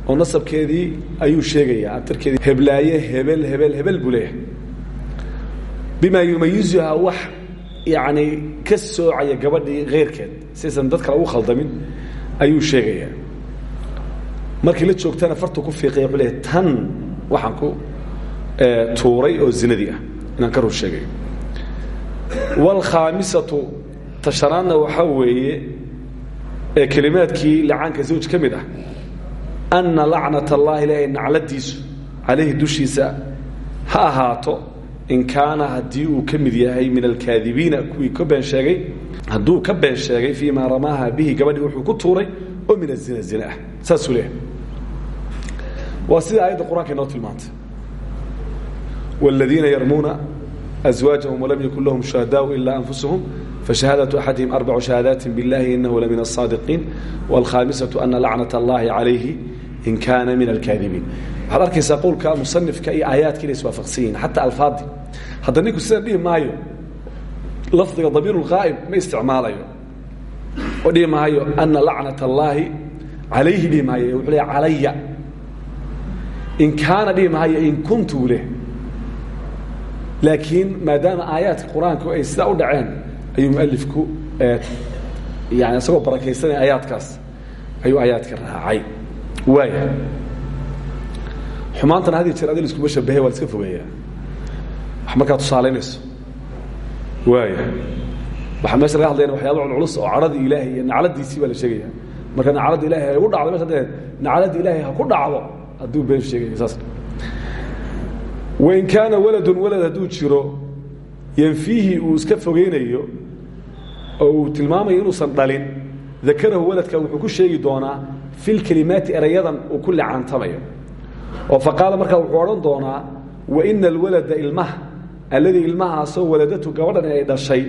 oo nasabkeedii ayuu sheegayaa abtarkeedii heblaaye hebel hebel hebel buu leeyahay. Bimaa yumayizuhaa yacni ka soocaya gabadhii keyrkeed siaysan dad kale khaldamin ayuu sheegayaa markii la joogtana fartu ku fiiqaya wuxuu tan waxaan ku tuuray oo zinadii ah. Inaan ka rur sheegayo waalkhaamisatu tashanaadna waxaa weeye ee kelimaadkii licaanka zawj ka ah anna lacnat allahi ilaahay nacladiisu calayhi dushiisa ha ahaato in kaana haddii uu ka mid yahay min alkaadibiina kuwii ka been sheegay hadduu ka been sheegay fii maa ramaaha bihi gabadhii wuxuu ku tuuray oo min azina zina ah saasuu leeyahay waa sida aayadda qur-aanka inoo tilmaantay wاladiina yarmuuna أزواجهم ولم يكن لهم شهداء إلا أنفسهم فشهادة أحدهم أربع شهادات بالله إنه لمن الصادقين والخامسة أن لعنة الله عليه إن كان من الكاذبين waxaad arkaysaa qowlka musanifka iyo aayaadka inay iswaafaqsan yihiin xataa alfaadii hadda ninku maayo lafdiga damiir اlqaa'ib ma isticmaalayo. Oo maayo ana lacnat allaahi calayhi dhihi maayo. Wuxuu leeya calaya. In kaana dhihi maayo in kuntu leh. Laakiin maadaama aayaadka qur'aanku ay sidaa u dhaceen ayuu mualifku yani isagoo barakaysanaya aayaadkaas ayuu aayaadka raacay. Waaya xumaantana had jeer adi laskuma shabahe waa iska fogeeyaa. Wax markaa tusaalaynayso waaya waxaa meesha laga culculus oo cadhadii ilaahay iyo nacladiisii baa sheegaya. Marka nacladda ilahay ay ugu dhacdo meesha nacladda ilaahay ha ku dhacdo hadduu been sheegaya saas. Wain kaana waladun walad jiro yanfiihi uu iska fogeynayo oo uu tilmaamayo inuusan dhalin dakarahu wuxuu ku sheegi doonaa fi lkelimaati erayadan uu ku licaantamayo oo faqaala markaa wuxuu odhan doonaa waina alwalada ilmaha alladii ilmahaasoo waladatu gabadhan ay dhashay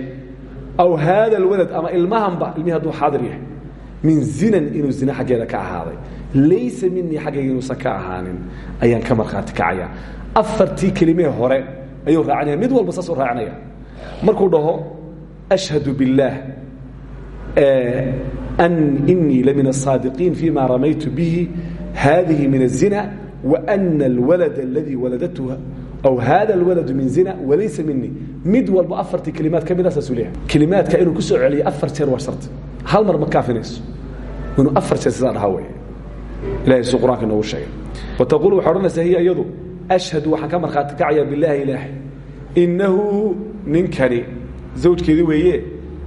aw haada alwalad ama ilmahanba ilmihii hadduu xaadir yahay min zinan inuu zina xaggeeda ka ahaaday laysa minii xaggayga inuusan ka ahaanin ayaan ka markhaati kacaya afartii kelimee hore ayuu raacinaya mid walba saasuu raacinaya markuu dhaho ashhadu biاllaah an inii lamin الصaadiqiin fima ramaytu bihi hadihi min الzina وأna اlwalad اladii waladatu aw hada اlwaladu min zina walaysa minii mid walba afartii kelimaad ka mida saasuu leeyahay kelimaadka inuu ku soo celiyo afar jeer waa sharti hal mar ma kaafinayso inuu afar jeer sidaa dhahaa wey ilahay suu qur'anka inoogu sheegay wataquul waxay odhanaysaa hiya iyadu ashhadu waxaan ka markhaati kacaya bilaahi ilaahay innahu ninkani zawjkeedii weeye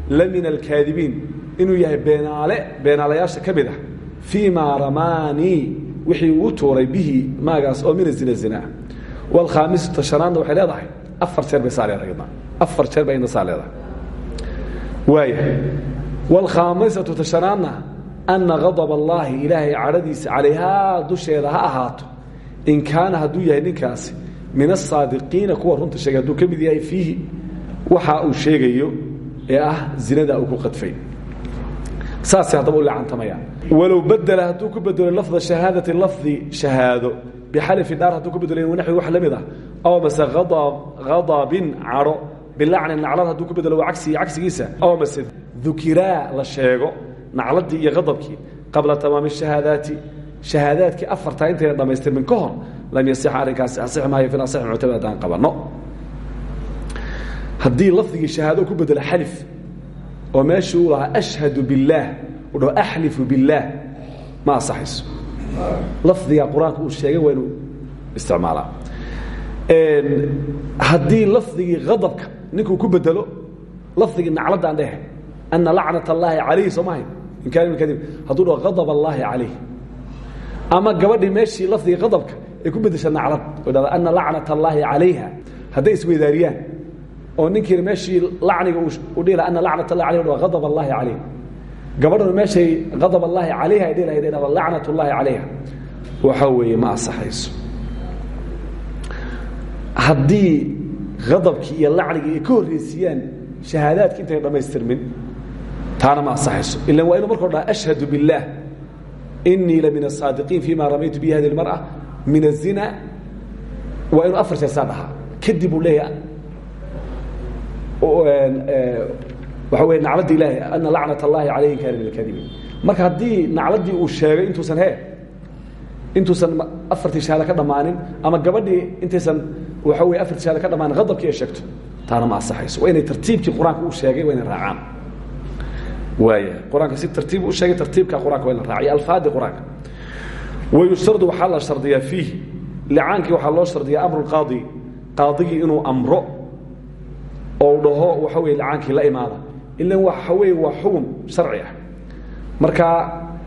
la min alkaadibiin inuu yahay beenaale beenaalayaasha ka mid ah fii maa ramaanii wixii uu tuuray bihi maagaas oo mina zina zinaa waalkhaamisatu shanaadna waxay leedahay afar jeer bay saa leedahay afar jeer bay ina saa leedahay. Waaya waalkhaamisatu tashanaadna anna gadab allaahi ilaahay cadhadiisa calayhaa dusheeda ha ahaato. In kaana hadduu yahay ninkaasi min asaadiqiina kuwa runta sheegay hadduu yahay fiihi waxa uu sheegayo ee ah zinada uu ku qadfay. Saasay haddaba u leecantamayaan walow badela hadduu ku bedelo lafda shahaadati lafdi shahaado bixalifi dhaar hadduu ku bedelo naxwi wax la mid ah aw mase hadabin cadho bilacnin naclad hadduu ku bedelo waa cagsigii cagsigiisa aw mase dukiraa la sheego nacladii iyo adabkii qabla tamaami shahaadaati shahaadaadkii afartaa intayna dhammaystirmin ka hor lam yasix arrinkaasi asix maayo fi asix muctamad haddaan qabanno. Haddii lafdigii shahaado ku bedelo xalif oo meeshii uu lahaa ashhadu biاllaah u dhaho axlifu biاllaah ma asaxayso lafdiga qur'aanka uu sheegay waa inuu isticmaalaa haddii lafdigii adabka ninkuu ku bedelo lafdigii nacladdaan dheh ana lacnat اllaahi calayhi soo mahay in kaan min kadib hadduu dhaho adab allaahi calayh ama gabadhii meeshii lafdigii adabka ay ku bedesha naclad o dhahda ana lacnat allaahi calayha. Hadday isweydaariyaan oo ninkiina meeshii lacniga u dhihi laha ana lacnat allahi alayh dhao adab allaahi calayh gabadhuna meeshay adab allaahi calayha ay dhihi lahayd dhahda lacnat ullaahi calayha waxaa weeye ma asaxayso haddii adabkii iyo lacnigii ay ka horreysiiyaan shahaadaadki intayna dhammaystirmin taana ma asaxayso ilan waa inuu markao dhaha ashhadu biاllaah inii la min asaadiqiin fima ramaytu bi hadi اlmarأa min الzina waa inuu afar jeer saa dhahaa kadib uu leeyahay waxa wey nacladda ilaahi ana lacnat اllahi calayh in kana min اlkadibiin marka haddii nacladdii uu sheegay intuusan he intuusan afartii shahaada ka dhammaanin ama gabadhii intaysan waxa wey afartii shahaada ka dhammaanin adabkii ay sheegto taana ma asaxayso waa inay tartiibkii qur'aanka uu sheegay waa inay raacaan. Waaya qur'aanka si tartiib u sheegay tartiibka qur'anka waa in la raaciyo alfaadii qur'aanka. Wayustardu waxaa la shardiyaa fiihi. Licaankii waxaa loo shardiyaa amru lqaadi qaadigii inuu amro oo dhaho waxa weye licaankii la imaada ilan waxa weeye waa xugum sharci ah. Marka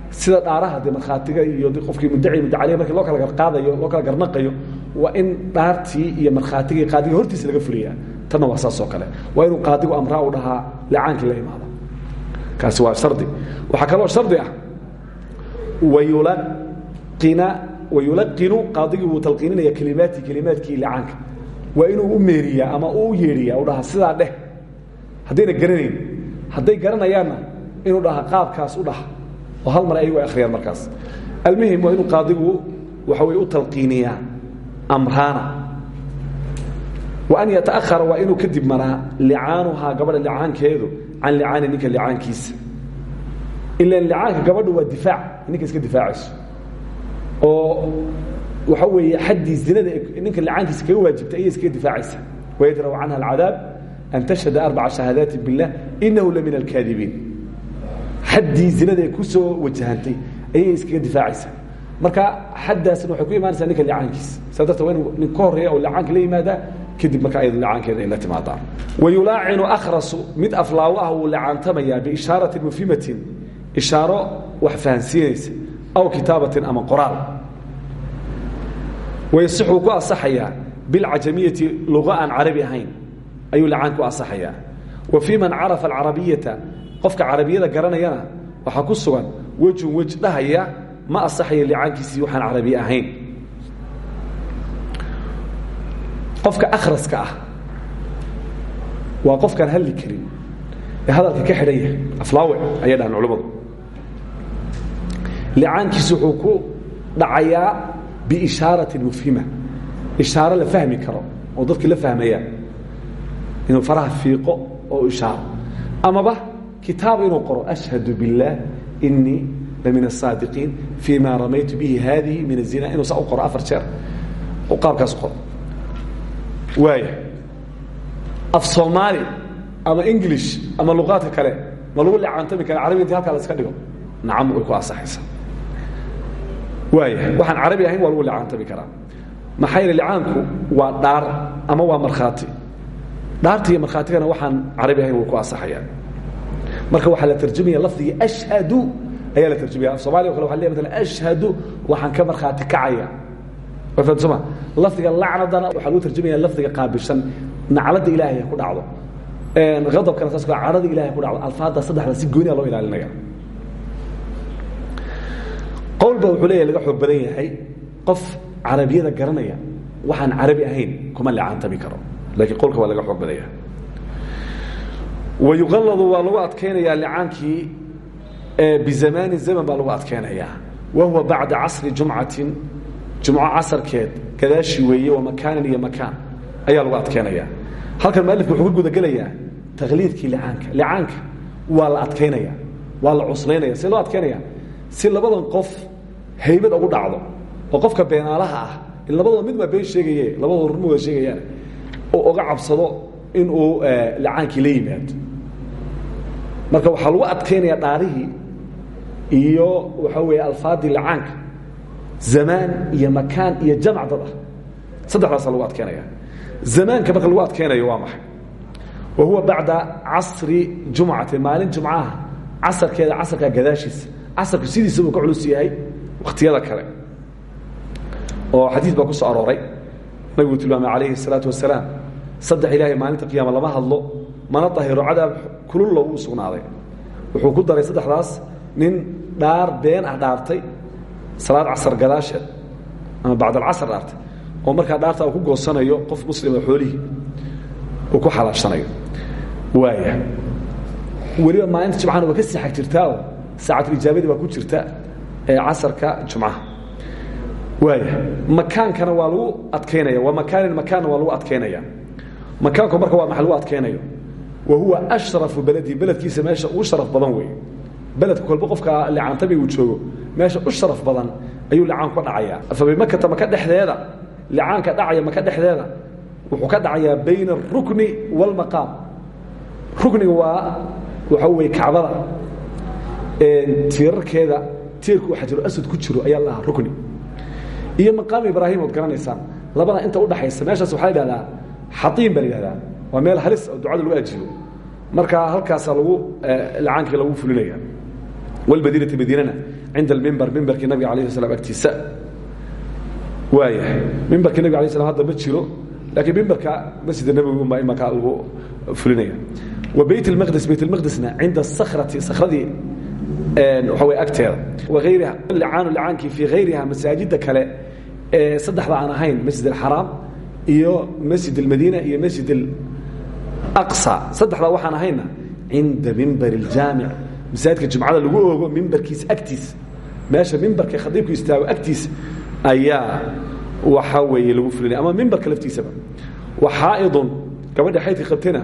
sida dhaaraha dee markhaatiga iyo qofkii muddaci muddacaliya markii loo kala garqaadayo loo kala garnaqayo waa in dhaartii iyo markhaatigii qaadiga hortiisa laga fuliyaa. Tanna waa saas oo kale. Waa inuu qaadigu amraa u dhahaa licaankii la imaada kaasi waa shardi. Waxaa kaloo shardi ah. Wayulaqina wayulaqinu qaadigii wuu talqiininaya kelimaati kelimaadkii licaanka waa inuu u meeriyaa ama u yeedhiyaa u dhahaa sidaa dheh. Haddayna garanayn hadday garanayaanna inuu dhaha qaabkaas u dhaha. Oo hal mar ayagu ay akhriyaan markaas. Almuhim waa inuu qaadigu waxa weye u talqiiniyaa amraana. Wa an yataahara waa inuu kadib maraa licaanuhaa gabadha licaankeedu can licaani ninka licaankiisa ilan licaanka gabadhu waa difaac ninka iska difaacayso oo waxa weeye xaddii zinada ninka licaankiisa kaga waajibtay ayay iskaga difaacaysa wayadraw canha alcadaab an tashhada arbaca shahaadaati biاllah inahu la min alkaadibiin xaddii zinada ku soo wajahantay ayay iskaga difaacaysaa marka xaddaasna waxay ku imaanaysaa ninka licaankiisa saa darta nin ka oo licaanka la yimaadaa kadib marka ayadu licaankeeda ay la timaadaa akhrasu mid aflaawo ah wuu licaantamayaa biishaaratin mufhimatin ishaaro wax fahansiinaysa aw kitaabatin ama qoraal wayasixuu ku asaxayaa bilcajamiyati luqa aan carabi ahayn ayuu licaan ku asaxayaa wa fii man carafa alcarabiyata qofka carabiyada garanayana waxaa ku sugan wejun wej dhahaya ma asaxaya licaankiisii waxaan carabi ahayn. Qofka akhraska ah waa qofkaan hadli karin ee hadalka ka xidhan yahay aflaawe ayay dhahaan culimmadu. Licaankiisu wuxuu ku dhacayaa biishaaratin mufhima ishaaro la fahmi karo oo dadkii la fahmayaan inuu faraha fiiqo oo ishaaro. Amaba kitaab inuu qoro ashhadu biاllaah inii lamin asaadiqiin fii ramaytu bihi haadihi min azinaa inuu saa qoro afar jeer qaabkaas qoro. Waaya af soomaali ama english ama luqaadka kale ma lagu lacantami kara carabiga inti halkaa la iska dhigo. Nacam way ku ansaxaysaa. Waaya waxaan carabi ahayn waa lagu lacantami karaa maxaa yeele waa dhaar ama waa markhaati? Dhaarta iyo markhaatigana waxaan carabi ahayn ku asaxayaan marka waxaa la tarjumaya lafdigii ashhadu ayaa la tarjumaya. Af somaliya o kale ashhadu waxaan ka markhaati kacaya soma lafdiga lacnadana waxaa lagu tarjumaya lafdiga qaabilsan nacladda ilaahay ku dhacdo. Adabkana saas cadhada ilahay ku dhacdo. Alfaadda saddexda si gooniya loo ilaalinaya qowl wuxuu leeyahy laga xoog yahay. Qof carabiyada garanaya waxaan carabi ahayn kuma licaantami karo laakiin qowlka waa laga xoog badan yahay wayuqalladu waa lagu adkaynayaa licaankii bizamaani zaman baa lagu adkaynayaa wa huwa bacda casri jumcatin jumco casarkeed gadaashi weeye wa makaanin iyo makaan ayaa lagu adkaynaya halkan mualifku wuxuu ka gudagelayaa takliidkii licaanka licaanka waa la adkaynaya waa la cuslaynaya si loo adkaynaya si labadan qof haybad ugu dhacdo oo qofka beenaalaha ah in labadooda mid baa been sheegaye labadooda run wada sheegayaan oo oga cabsado inuu licaankii la yimaado. Marka waxaa lagu adkaynaya dhaarihii iyo waxaa weeye alfaadii licaanka zamaan iyo makaan iyo jamc dad ah. Saddexdaasa lagu adkaynaya zamaanka marka lagu adkaynayo waa maxay? Wa huwa bacda casri jumcati maalin jumcaha casarkeeda casarkaa gadaashiisa. Casarku sidiisa uu ka culus yahay wakhtiyada kale. Oo xadiis baa ku soo arooray nabigu tilmaamay calayhi الsalaatu wasalaam saddex ilaahay maalinta qiyaama lama hadlo mana dahiro cadaab kulullo uu sugnaaday. Wuxuu ku daray saddexdaas nin dhaar been ah dhaartay salaad casar gadaasheed ama bacd alcasr dhaartay oo markaa dhaarta uu ku goosanayo qof muslima xoolihii uu ku xalaashanayo. Waaya. Weliba maalinta jumcana waa ka sii xag jirtaao saacatulijaabadii baa ku jirta ee casarka jumcaha makaankana waa lagu adkaynaya waa makaanin makaanna waa lagu adkaynaya makaanku marka waa maxa lagu adkaynayo wa huwa ashrafu meesha uu sharaf badan weeye beledka kolba qofka licaantami uu joogo. Meesha u sharaf badan ayuu licaanku ka dhacayaa fabimakata maka dhexdeeda. Licaanka dhacaya maka dhexdeeda. Wuxuu ka dhacayaa bayna arukni wاlmaqaam rukniga waa waxa weye kacbada. Tiirarkeeda tiirku xajaru asad ku jiro ayaa la rukni iyo maqaam ibraahim ood garanaysaan labada inta udhaxaysa meeshaas waxaa la dhahdaa xaiin baa la yihahdaa waa meel halis oo ducada lagu ajiibo marka halkaasaa lagu lacaankii lagu fulinaya. Wlmadiinati madiinana cinda almimber mimberkii nabiga alayh slam agtiisa. Waayahay mimberkii nabig alay slam hadda ma jiro laakiin mimberka masjida nebigu unbaa imanka lagu fulinaya. Wa beyt اlmaqdis beyt اlmaqdisna cinda sakrati sakradii waa agteeda ayriha licaanu licaankii fii hayriha masaajida kale ee saddexda aan ahayn masjid alxaraam iyo masjid almadiina iyo masjid alaqsa saddexdaa waxaan ahaynna cinda mimbar iljaamic masaajidka jumcada lagu oogo mimbarkiisa agtiisa meesha mimbarka khadiibku istaago agtiisa ayaa waxaa weeye lagu fulinaya ama mimbarka laftiisaba. Waxaaidun gabadha xaydka qabtena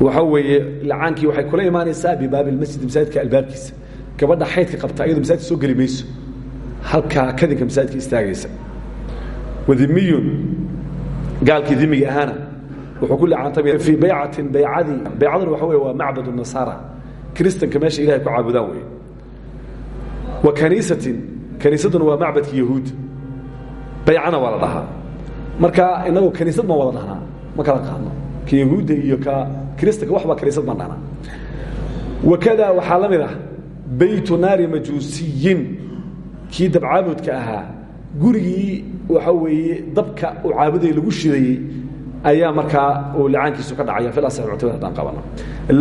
waxa weeye lacaankii waxay kula imaanaysaa bibaabi اlmasjid masaajidka albaabkiisa. Gabadha xaydka qabta ayado masaajidka soo geli mayso halkaa kadinka masaajidka istaagaysa. Wadimiyun gaalkii dimiga ahaana wuxuu ku lacaantamaya fii baycatin baycadii baycaduna waxa wey waa macbad nasaara. Kristanka meesha ilahay ku caabudaan wey wa kaniisatin kaniisaduna waa macbadka yahuud. Baycana waa la dhahaa. Marka inagu kaniisad baan wada dhahnaa. Ma kala qaadno. Ka yahuudda iyo ka kristanka waxbaa kaniisad baan dhahnaa wakada waxaa la mid ah beytu naari majuusiyin. Kii dabcaabudka ahaa gurigii waxa weeye dabka uu caabudaya lagu shidayey ayaa markaa uu licaankiisu ka dhacaya fil asax muctamad haddaan qabano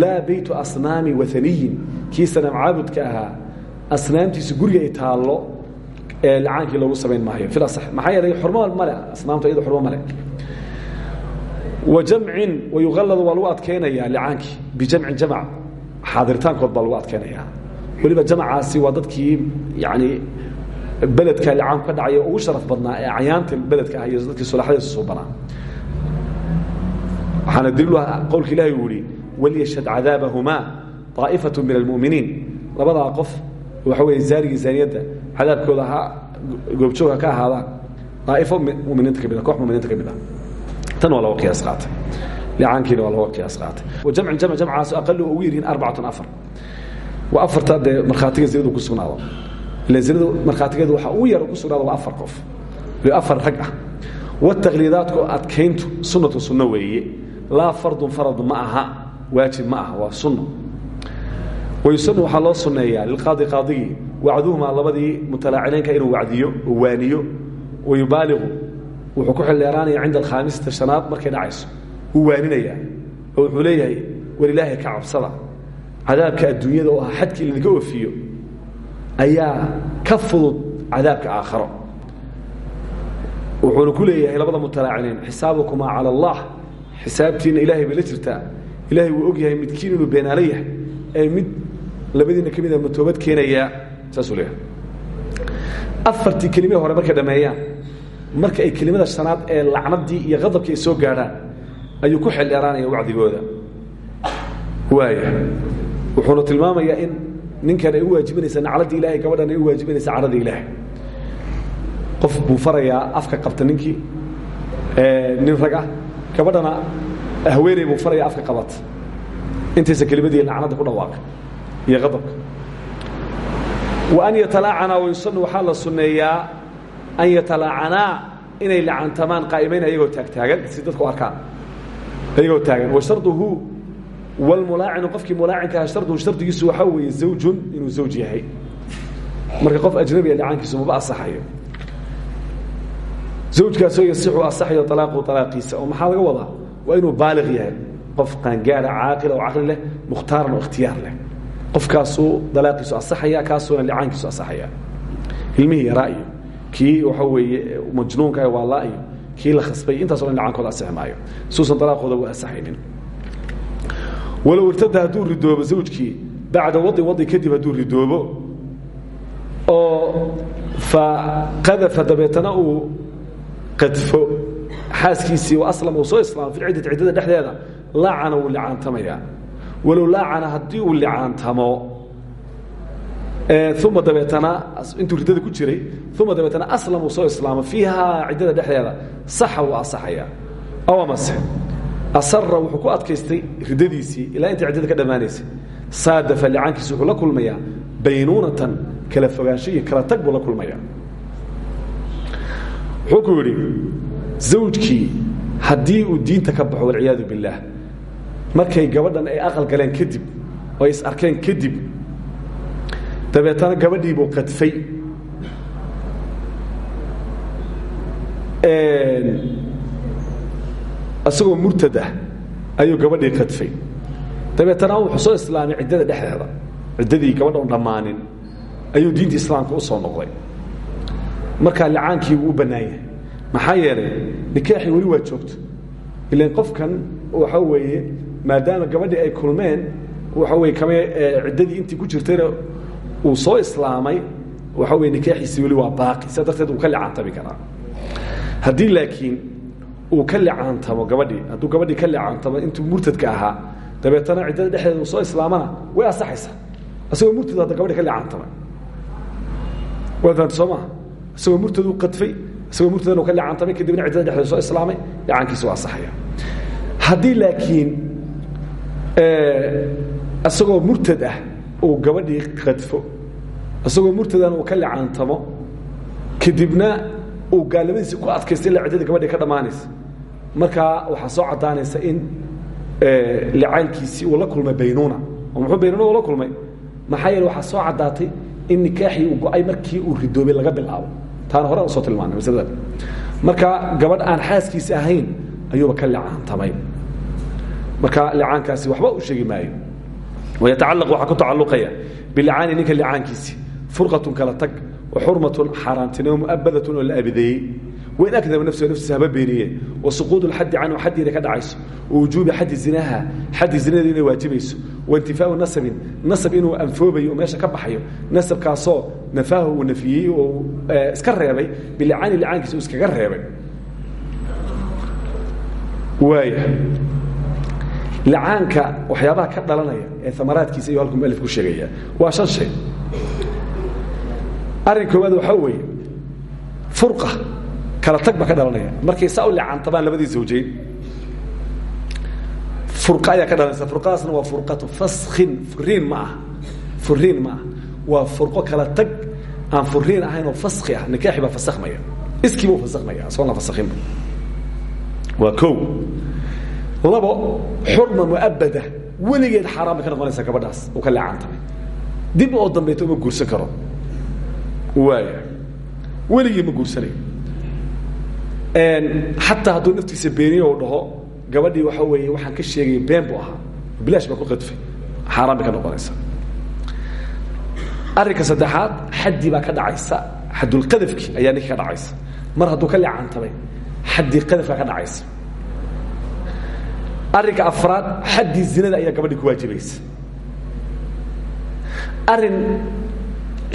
laa beytu asnaami waaniyin kii sanaam caabudka ahaa asnaamtiisa guriga ay taallo ee licaankii loogu samayn maayo. Fil asax xurmo male asnaamta iyado xurmo male wa jamcin wayuqalladu waa lagu adkaynayaa licaankii bijamcin jamc xaadiritaankood baa lagu adkaynayaa weliba jamacaasi waa dadkii yani beledka licaanku ka dhacaya. Ugu sharaf badnaa ee acyaanta beledka ah iyo dadkii sulaxadiisa suubanaa waxaana daliilu ah qowlka ilahi uu yihi walyashhad cadaabahumaa طaa'ifatu min almu'miniin. Labadaa qof waxa weeye zaanigii zaaniyadda cadaabkooda ha goobjooga ka ahaadaan. Daa'ifo muminiinta ka mid a koox muminiinta ka mid ah tan waa looga qiyaas qaatay. Licaankiina waa looga qiyaas qaatay. Wajamcin jamc jamcaasu aqalu ugu yaryihiin arbacatun afar. Waa afarta dee markhaatiga zinadu ku sugnaado. Ila zinadu markhaatigeedu waxa ugu yar ku sugnaado waa afar qof. Afar rag ah. Wataqliidaadku adkayntu sunnatu sunno weeye. Laa fardun farad ma aha. Waajib ma aha waa sunno wayusanu waxaa loo sunneeyaa lilqaadi qaadigii. Wacduhumaa labadii mutalaacineynka inuu wacdiyo oo waaniyo wayubaaliqu wuxuu ku xildheeraanaya cinda alkhaamisata shanaad markay dhacayso. Wuu waaninayaa oo wuxuu leeyahay war ilaahay ka cabsada cadaabka adduunyada oo ah xadkii laidinka oofiyo ayaa ka fudud cadaabka aakharo. Wuxuuna ku leeyahay labada mutalaacineyn xisaabukumaa cala allah xisaabtiinna ilahay bay la jirtaa. Ilahay wuu og yahay midkiin inuu beenaalo yahay. Ee mid labadiina ka mida ma toobad keenayaa. Saasuu hore markay dhammeeyaan marka ay kelimada shanaad ee lacnadii iyo qadabkii ay soo gaadhaan ayuu ku xeldheeraanaya wacdigooda. Waaya wuxuuna tilmaamayaa in ninkan ay u waajibinaysa nacladii ilahay gabadhan ay u waajibinaysa caradii ilaahay. Qof buu farayaa afka qabta ninkii nin rag ah gabadhana haweeney buu faraya afka qabata intaysa kelimadii lacnadda ku dhawaaqa iyo qadabka wa an yatalaacanaa wayusanu waxaa la sunneeyaa an yatalaacanaa inay lacantamaan qaa'imayn ayagoo taagtaagan si dadku arkaan ayagoo taagan wa sharduhu walmulaacinu qofkii mulaacinkaha sharduhu shardigiisu waxaa weeye zawjun inuu zawj yahay. Marka qof ajnabiga lacaankiisu maba asaxayo zawjkaasoo yasixu asaxayo alaaqu alaaqiisa oo maxaa laga wadaa? Waa inuu baaliq yahay. Qof qaangaara caaqila oo caqli leh mukhtaaran oo ikhtiyaar leh. Qofkaasuu dalaaqiisu asaxaya kaasuuna licaankiisu asaxaya ilmihii yaraa iyo kii waxa weeye majnuunka waalaa iyo kii la khasbay intaaso dhan lacaankooda asixi maayo suusan dalaaqooda u asaxaynin walow irtada hadduu ridoobo zawjkii bacda wadi wadi kadib hadduu ridoobo oo fa qadafa dabeetana uu qadfo. Xaaskiisii wa aslam uu soo islaamo fi ciddati ciddada dhexdeeda laacana wuu licaantamayaa walow laacana haddii uu licaantamo uma dabeetana intuu riddada ku jiray uma dabeetana aslam uu soo islaamo fiihaa ciddada dhexdeeda. Saxa wuu asaxaya aw amase? Asara wuxuu ku adkaystay riddadiisii ilaa intay ciddada ka dhammaanaysay. Saadafa licaankiisi wuxuu la kulmayaa baynuunatan kala fogaansho iyo kala tag buu la kulmaya wuxuu ku yidhi uu diinta ka baxo walciyaadu billaah markay gabadhan ay aqal galeen kadib oo is arkeen kadib dabeetana gabadhii buu qadfay. Isagoo murtad ah ayuu gabadhii qadfay. Dabeetana wuxuu soo islaamay ciddada dhexdeeda. Ciddadii gabadha un dhammaanin ayuu diinta islaamka u soo noqday. Markaa licaankii wuu u bannaan yahay. Maxaa yeelay weli waa joogto ilan qofkan waxa weeye maadaama gabadhii ay kulmeen waxa weye kame ciddadii intii ku jirtayna uu soo islaamay waxa weye nikaaxiisi weli waa baaqi sidaa darteed uu ka licaantami karaa. Haddii laakiin uu ka licaantamo gabadhii hadduu gabadhii ka licaantamo intuu murtadka ahaa dabeetana ciddada dhexdeeda uu soo islaamana way asaxaysaa isagoo murtad hadda gabadhi ka licaantama waad fahamta soo maha isagoo qadfay isagoo murtadan uu ka licaantamay kadibna ciddada dhexdeeda soo islaamay licaankiisa waa asaxaya haddii laakiin isagoo murtad ah uu gabadhii qadfo isagoo murtadan uu ka licaantamo kadibna uu gaalnimadiisi ku adkaysta ilaa ciddadii gabadhii ka dhammaanaysa. Markaa waxaa soo caddaanaysa in licaankiisii uu la kulmay baynuuna. Oo muxuu baynuuna ula kulmay? Maxaa yeele soo caddaatay in nikaaxii uu go'ay markii uu ridoobay laga bilaabo. Taana hore u soo tilmaanay maslada marka gabadh aan xaaskiisi ahayn ayuuba ka licaantamay marka licaankaasi waxba u sheegi wayatacalaq waxaa ku tacalluqaya bilicaani ninka licaankiisi furqatun kala tag wa xurmatun xaaraantinimo mu'abadatun oo la abadeeyey wain akdaba nafsahu naftiisa haba beeniye wa suquudu lxaddi canhu xaddi inay ka dhacayso wa wujuubi xaddi zinaha xaddi zinada inay waajibayso wa intifaau nasabin nasab inuu anfoobayo oo meesha ka baxayo nasabkaasoo nafaahu uu nafiyey iska reebay bilicaani licaankiisa iskaga reebay waaya licaanka waxyaabaha ka dhalanaya ee amaraadkiisa ayuu halku mualif ku sheegaya waa shan shay. Arrin koowaad waxaa weeye furqa kala tag baa ka dhalanaya. Markay saa u licaantabaan labadii zawjayn furqa ayaa ka dhalanaysa. Furqadaasna waa furqatu faskin furiin ma aha. Furiin ma aha. Waa furqo kala tag aan furiin ahayn oo faski ah. Nikaaxi baa fasakhmaya. Iskiiba u fasakhmaya asoon la fasakhinba waa kow labo xurma muabada weligeed xaaraan ka noqonaysaa gabadhaas uu ka leecantabay dib oo dambayto uma guursan karo. Waaya weligii ma guursanayo xataa hadduu naftiisa beeniyo u dhaho gabadhii waxa weeye waxaan ka sheegaya been buu ahaa. Bilaash baa ku qadfay xaaraan ka noqonaysaa arrinka saddexaad xaddii baa ka dhacaysa. Xadulqadafki ayaa ninka ka dhacaysa. Mar hadduu ka leecantabay xaddii qadafkaa ka dhacaysa arrinka afraad xaddii zinada ayaa gabadhii ku waajibaysa. Arrin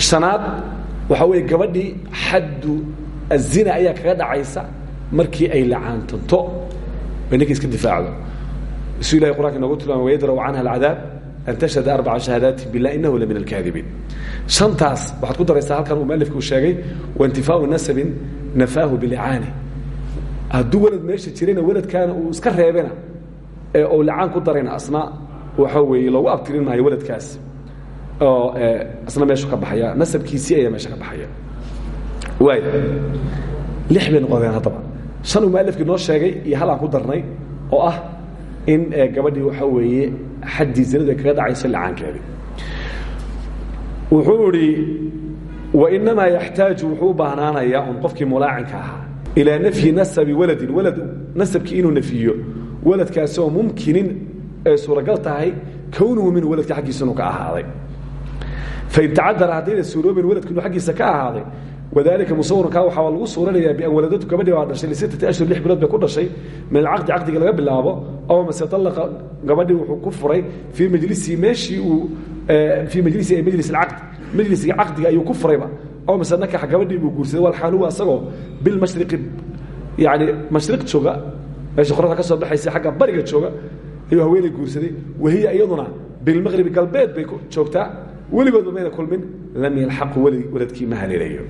shanaad waxaa weeye gabadhii xaddu azina ayaa kaga dhacaysa markii ay lacaantanto bay ninka iska difaacdo. Isuu ilahay qur'anka inoogu tilmaamay wayadraw canha alcadaab an tashhada arbaca shahaadaati billah inahu la min alkaadibiin. Shantaas waxaad ku daraysaa halkan uu mualifku sheegay waintifaau nasabin nafaahu bilicaani hadduu welad meesha jirana weladkaana uu iska reebena ee uu lacaan ku darayna asna waxa weeye loogu abtirin maayo weladkaas oo asna meeshu ka baxaya nasabkiisii ayaa meesha ka baxaya. Waay. Lix bay noqodeen haddaba. Shan uu mualifkii noo sheegay iyo hal aan ku darnay oo ah in gabadhii waxa weeye xaddii zinadu ay kaga dhacayso lacaankeedii wuxuu idhi wainamaa yaxtaaju wuxuu u baahnaanayaa un qofkii mulaacinka ahaa ilaa nafyi nasabi waladin walad nasabkii inuu nafiyo waladkaasoo mumkinin ay suuragal tahay kownuhu minhu waladka xaggiisa inuu ka ahaaday. Fain tacadara haddayna suuroobin waladku inuu aggiisa ka ahaaday. Wadalika musawirkaa waxaa lagu suuranayaa bian waladatu gabadhii baa dhashay lisittati ashhur lix bilood bay ku dhashay. Min alcaqdi caqdiga laga bilaabo aw mase allaqa gabadhii wuxuu ku furay fii majlisii meeshii uu fii majlisi ay majlis alcaqdi majlisigii caqdiga ayuu ku furayba. Aw mase nakaxa gabadhii buu guursaday walxaaluwa asagoo bilmashriqi yani mashriq jooga meesha qoraxda ka soo baxaysa xagga bariga jooga ayuu haweeney guursaday. Wahiya iyaduna bilmaqribi galbeed bay joogtaa. Weligoodba mayna kulmin. Lam yalxaqu waladkii ma haleelayo.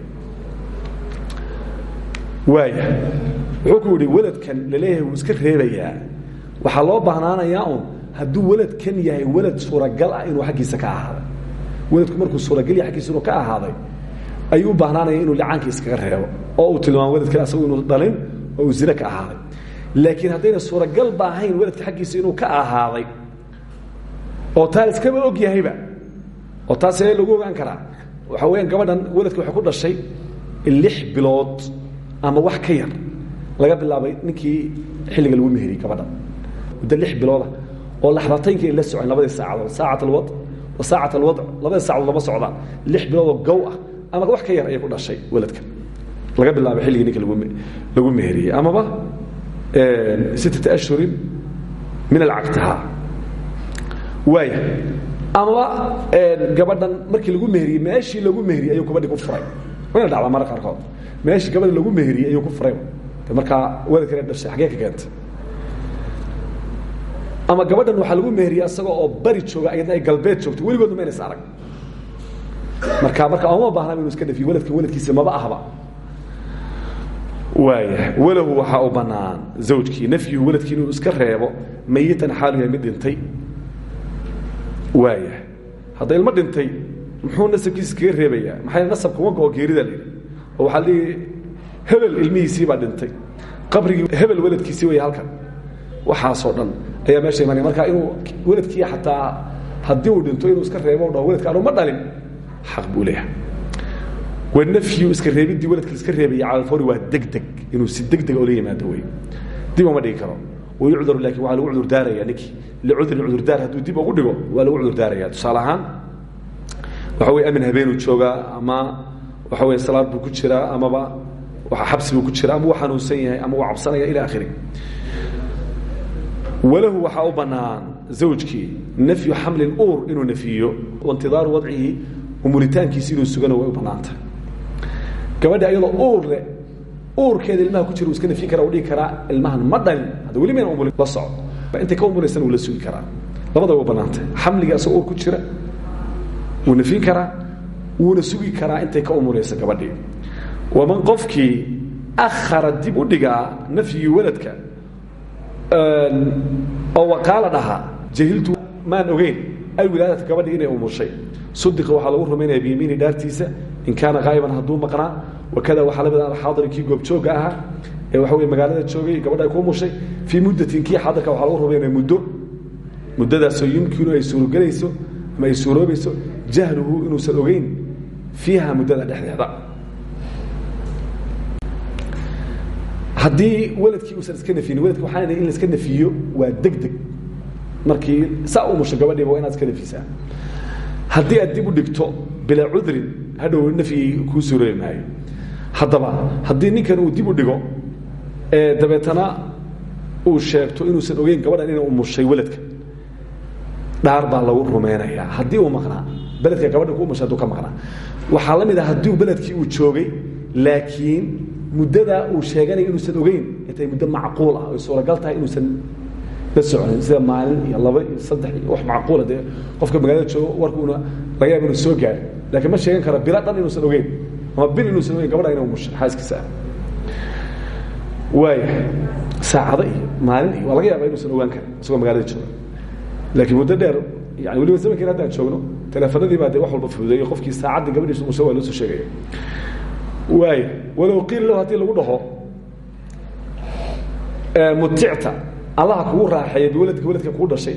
Waaya wuxuu waladkan la leeyahay iska reebayaa. Waxaa loo baahnaanayaa un hadduu waladkan yahay walad suuragal ah inuu aggiisa ka ahaaday. Waladku markuu suuragal yahay aggiisa inuu ka ahaaday ayuu u inuu licaanka iskaga reebo. Oo uu tilmaamo waladkan asagu inuu dhalin oo uu zine ka ahaaday laakiin haddayna suuragal ba ahayn waladka xaggiisa inuu ka ahaaday. Oo taa iskaba og yahayba. Oo taasee lagu ogaan karaa? Waxaa weyaan gabadhan waladka waxay ku dhashay lix bilood ama wax ka yar laga bilaabay ninkii xilliga lagu meheriyey gabadha muddo lix bilooda oo laxdataynkii ay la soceen labadii saacadood. Saacat alwad wa saacat alwadc labadii saacadood lama socdaan. Lix biloodoo gow ah. Ama wax ka yar ayay ku dhashay waladka laga bilaabay xilligii ninka lagu meheriyey. Amaba sittata ashhurin min alcaqdiha waaya amaba gabadhan markii lagu meheriyey meeshii lagu meheriyey ayuu gabadhii ku furay wana dhacdaa marra qaarkood meeshii gabadha lagu meheriyey ayuu ku furay markaa waladkana dhashay xaggee ka keentay ama gabadhan waxaa lagu meheriyey asagoo oo bari jooga ayadna ay galbeed joogto weligoodna maynas arag marka marka ooma baahnaba inu iska dhafiyo waladka waladkiisa maba ahba waaya walahu waxaa u bannaan zawjkii nafyuhu waladkii inuu iska reebo mayitan xaalu yahay mid dhintay. Waaya hadda ilmo dhintay muxuu nasabkiisa iskaga reebayaa maxay nasabka wanka oo geerida la yidhi? Oo hebel ilmihiisii baa dhintay. Qabrigii hebel waladkiisii way halkan. Waxaasoo dhan ayaa meesha imanaya. Marka inuu waladkii xataa uu dhinto inuu iska reebo o dhaho ma dhalin xaq buu leeyahay wanafyu iska reebiddii waladka iska reebaya cala alfawri waa degdeg. Inuu si degdega ola yimaado wey dib uma dhigi karo. Wayucdaru laakiin waa lagu cudur daaraya ninkii licudrin cudurdaar hadduu dib ugu dhigo waa lagu cudur daaraya tusaale ahaan waxa wey amin habeenuu joogaa ama waxa wey salaad buu ku jiraa amaba xabsi buu ku jira ama uu xanuunsan yahay ama uu cabsanaya ila akhiri. Walahu waxaa u bannaan zawjkii nafyu xamlin uur inuu nafiyo waintidaaru wadcihi umuritaankiisi inuu sugana way u bannaantahay gabadha iyadoo uur leh uurkeeda ilmaha ku jira uu iska kara u dhigi karaa ilmahan ma dhalin hadda weli mayna umulin la soco intay ka umulaysana wuu la sugi labada way u bannaantahay xamliga asagoo uur ku jira wuu nafyin karaa wuuna sugi karaa intay ka umulaysa gabadhii. Waman qofkii akhara dib u dhigaa nafyigii waladka oo waqaala dhahaa jahiltu maan ogeyn alwilaadata gabadhii inay umushay sudiqa waxaa lagu rumaynaya biyamiini dhaartiisa in kaana haa'iban hadduu maqnaa wakada waxaa la mid ah alxaadiri kii goobjooga ahaa ee wey magaalada joogay gabadha ku umushay fii muddatin kii xaadirka waxaa lagu rumaynaya muddo muddadaasoo yumkinu ay suurogelayso ama ay suuroobayso jahluhu inuusan ogeyn fiiha muddada dhexdeeda. Haddii waladkii uusan iska nafinin waladki waxaan in la iska nafiyo waa deg deg markii saa umusho gabadhiiba waa inaad iska nafisaa. Haddii aad dib u dhigto bilaa cudrin hadhow nafyigii kuu suuroobi maayo haddaba ninkan uu dib u dhigo dabeetana uu sheegto inuusan ogeyn gabadhan inay umushay waladka dhaar baa lagu rumaynayaa haddii uu maqnaa beledka gabadha ku umushay haduu ka maqnaa. Waxaa la mid ah haddii beledkii uu joogay laakiin muddadaa uu sheeganaya inuusan ogeyn intay muddo macquul ah oy suuragal tahay inuusan la soconin sida maalin iyo laba iyo saddex iyo wax macquula dee qofka magaalada joogo warkuuna laga yaaba inuu soo gaari laakiin ma sheegan karo bilo dhan inuusan ogeyn ama bil inuusan ogeyn gabadha ina umushay xaaskiisa ah. Waaya saacado iyo maalin iyo waa laga yaaba inuusan ogaan karin isagoo magaalada jooga. Laakiin muddo dheer yani weliba zamankeena haddaan joogno teleefanadii baa dee wax walba fududeeyo qofkii saacaddii gabadhiisa umushay waa loo soo sheegaya. Waaya walow qiil lahu haddii lagu dhaho muticta allaha kugu raaxeeya biwaladka waladka kuu dhashay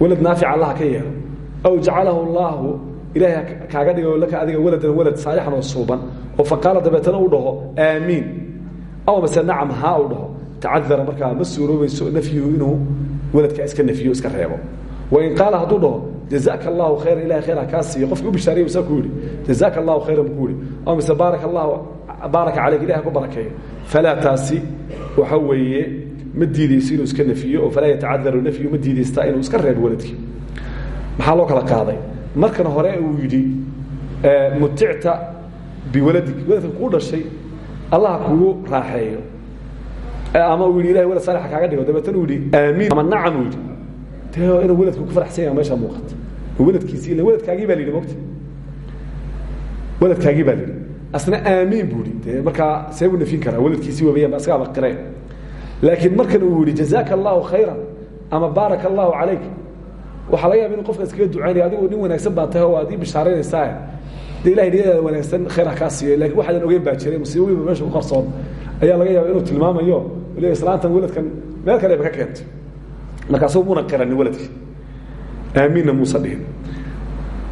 walad naafica allaha ka yeelo aw jacalahu allaahu ilaahay kaaga dhigayo laka adiga waladan walad saalixan oo suuban oo faqaala dabeetana u dhaho aamiin aw mase nacam haa u dhaho tacadara markaa ma suuroobayso inuu waladkaa iska nafyiyo iska reebo wain qaala hadduu dhaho jazaaka allahu khayra ilahay khayr ha kaa siiyo qofkii u jazaaka allahu khayran buu aw mise baaraka allahu baaraka calayk ilahi ku barakeeyo taasi waxa weeye ma inuu iska nafiyo oo falaa yatacadaru nafyu ma diidaystaa inuu iska reebo waladkii maxaa loo kala qaaday? Markan hore uu yidhi muticta biwaladig waladka kuu dhashay allaha kugu raaxeeyo. Ama uu yidhi ilahay walad kaaga dhigo. Dabeetana uu yidhi aamiin. Ama nacam uu yidhi. Dee inuu waladku ku faraxsan yaha meeshaa muuqata. Waladkiisii ila waladkaagii baa la yidhi mogta baa la asna aamiin buu yidhi. Dee markaa nafyin karaa. Waladkiisii wabayaan asagaaba qireen laakiin markan uu yidhi jazaaka allahu khayran ama baaraka allahu calayk waxaa laga yaba inu qofka iskaga ducaynaya adigu nin wanaagsan baa tahay oo aad ii bishaaraynaysaa de ilahay niyadaada wanaagsan khayr ha kaa siiyo laakiin waxaadan ogeyn baa jiray musiibo meesha ku qarsoon. Ayaa laga yaaba inuu tilmaamayo le islaantan waladkan meel kale ba ka keentay markaasu muna qiranin waladkii aamiinna muusa dhihin.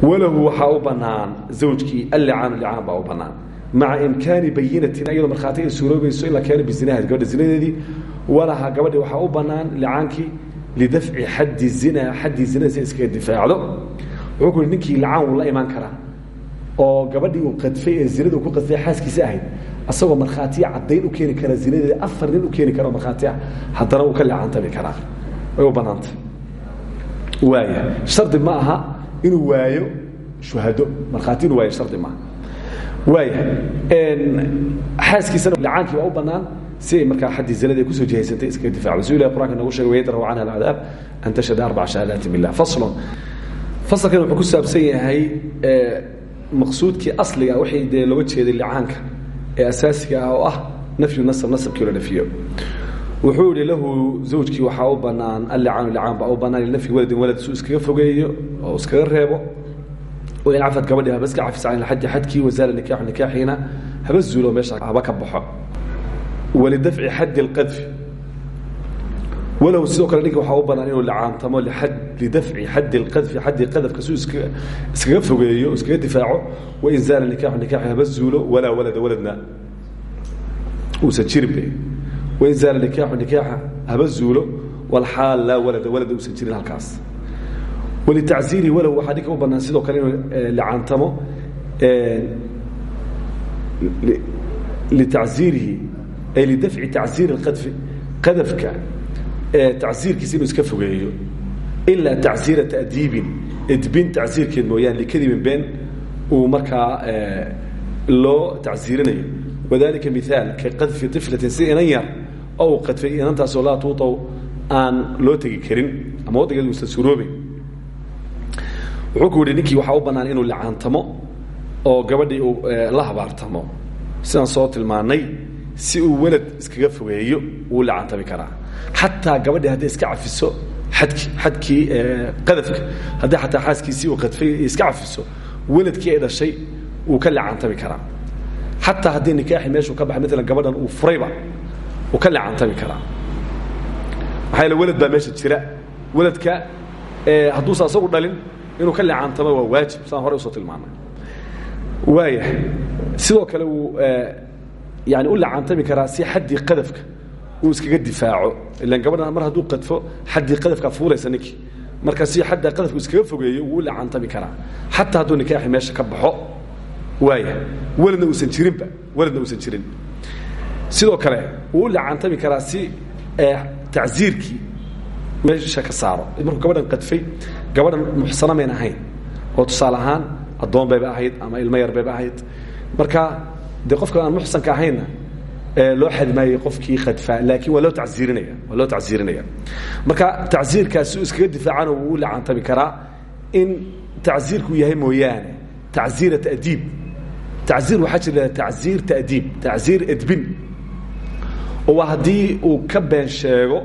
Walahu waxaa u banaan zawjkii allicaanu licaan u banaan maca imkaani bayinatin iyadoo markhaati ay suuroobayso in la keeno walaha gabadhi waxaa u banaan licaankii lidafci xaddi zina xaddii zinada si iskaga difaacdo wuxuu ku yihi ninkii lacaan wuu la imaan karaa oo gabadhii uu qadfay ee zinada uu ku qadfay xaaskiisa ahayd asagoo markhaatiya caddayn u keeni kara zinadeeda afar nin u keeni kara oo markhaati ah haddana uu ka licaantabi karaa way u bannaantay waaya shardi ma aha inuu waayo shuhado markhaati inuu waayo shardi maaha waaya xaaskiisana lacaankii waa u bannaan si ay markaa xaddii zinada ay ku soo jihaysantay iskaga difacdo si ilahi qur'anka noogu shegay wayadrahu canha alcadaab an tashhada arbaca shahaadaati billah. Faslon fasalkan wuxuu ku saabsan yahay maqsuudkii asliga waxay dee looga jeeday licaanka ee asaasiga ah oo ah nafyu nasab nasabkii la nafiyo wuxuu yihi lahu zawjkii waxaa u banaan allicaanu licaan baa u banaan linafyi waladin walad suu iskaga fogeeyo oo iskaga reebo wain cafad gabadhi haba iska cafis can ilxaji xadkii wazaala nikaaxu nikaaxiina haba zuulo meesha haba ka baxo walidafci xaddi اlqadfi walow sidoo kale ninka waxaa u banaan inuu licaantamo lidafci xaddi اlqadfi xaddii qadafka suu iskaga fogeeyo iskaga difaaco wain zaala nikaaxu nikaaxi haba zuulo walaa walada waladna uusan jirinbe wain zaala nikaaxu nikaaxa haba zuulo walxaal laa walada walada uusan jirin halkaas walitacziirihi walow waxaa ninka u bannaan sidoo kale inuu licaantamo litacziirihi ay lidafci tacziiri اqadfi qadafka tacsiirkiisa inuu iska fogeeyo. Ilaa tacsiira ta'diibin edbin tacsiirkeed mooyaane likadibin been uu markaa loo tacsiirinayo. Wadalika miaal ka qadfi iflatin si inan yar oo uu qadfay aan loo tegi karin ama waddageedu usan suroobayn wuxuu ku yihi ninkii waxaa u bannaan inuu lacaantamo oo gabadhii la habaartamo. Sidaan soo tilmaanay si uu welad iskaga fogeeyo wuu lacaantami karaa. Xataa gabadhii hadday iska cafiso adki xadkii qadafka haddii xataa xaaskiisii uu qadfay iska cafiso weladkii ay dhashay wuu ka lacaantami karaa. Xataa haddii nikaaxi meeshuu ka baxay maalan gabadhan uu furayba wuu ka lacaantami karaa. Maxaa yaele welad baa meesha jira. Weladka hadduusa asagu dhalin inuu ka lacaantamo waa waajib. Saan horey u soo tilmaanay. Waaya sidoo kale wuu yani u lacaantami karaa si xaddii qadafka uu iskaga difaaco. Ilan gabadhan mar hadduu qadfo xaddii qadafkaa fuulaysa marka si xadda qadafku iskaga fogeeyo wuu u lacaantami karaa. Hadduu nikaaxi meesha ka baxo waaya weladna uusan jirinba weladna uusan jirin. Sidoo kale wuu u lacaantami karaa si tacsiirkii meesha ka saaro. Markuu gabadhan qadfay gabadhan muxsana ahayn. Oo tusaale ahaan addoon ahayd ama ilmo yar ahayd. Marka dee qofka aan muxsanka ahaynna loo xadmaayey qofkii khadfaa laakiin waa loo taiirinaya waa loo tacsiirinaya. Marka tacsiirkaas si uu iskaga difaacana wuu u lacaantami karaa in tacsiirku yahay mooyaane tacsiira ta'diib. Tacsiir waxaa jira tacsiir ta'diib tacsiir edbin. Oo waa haddii uu ka been sheego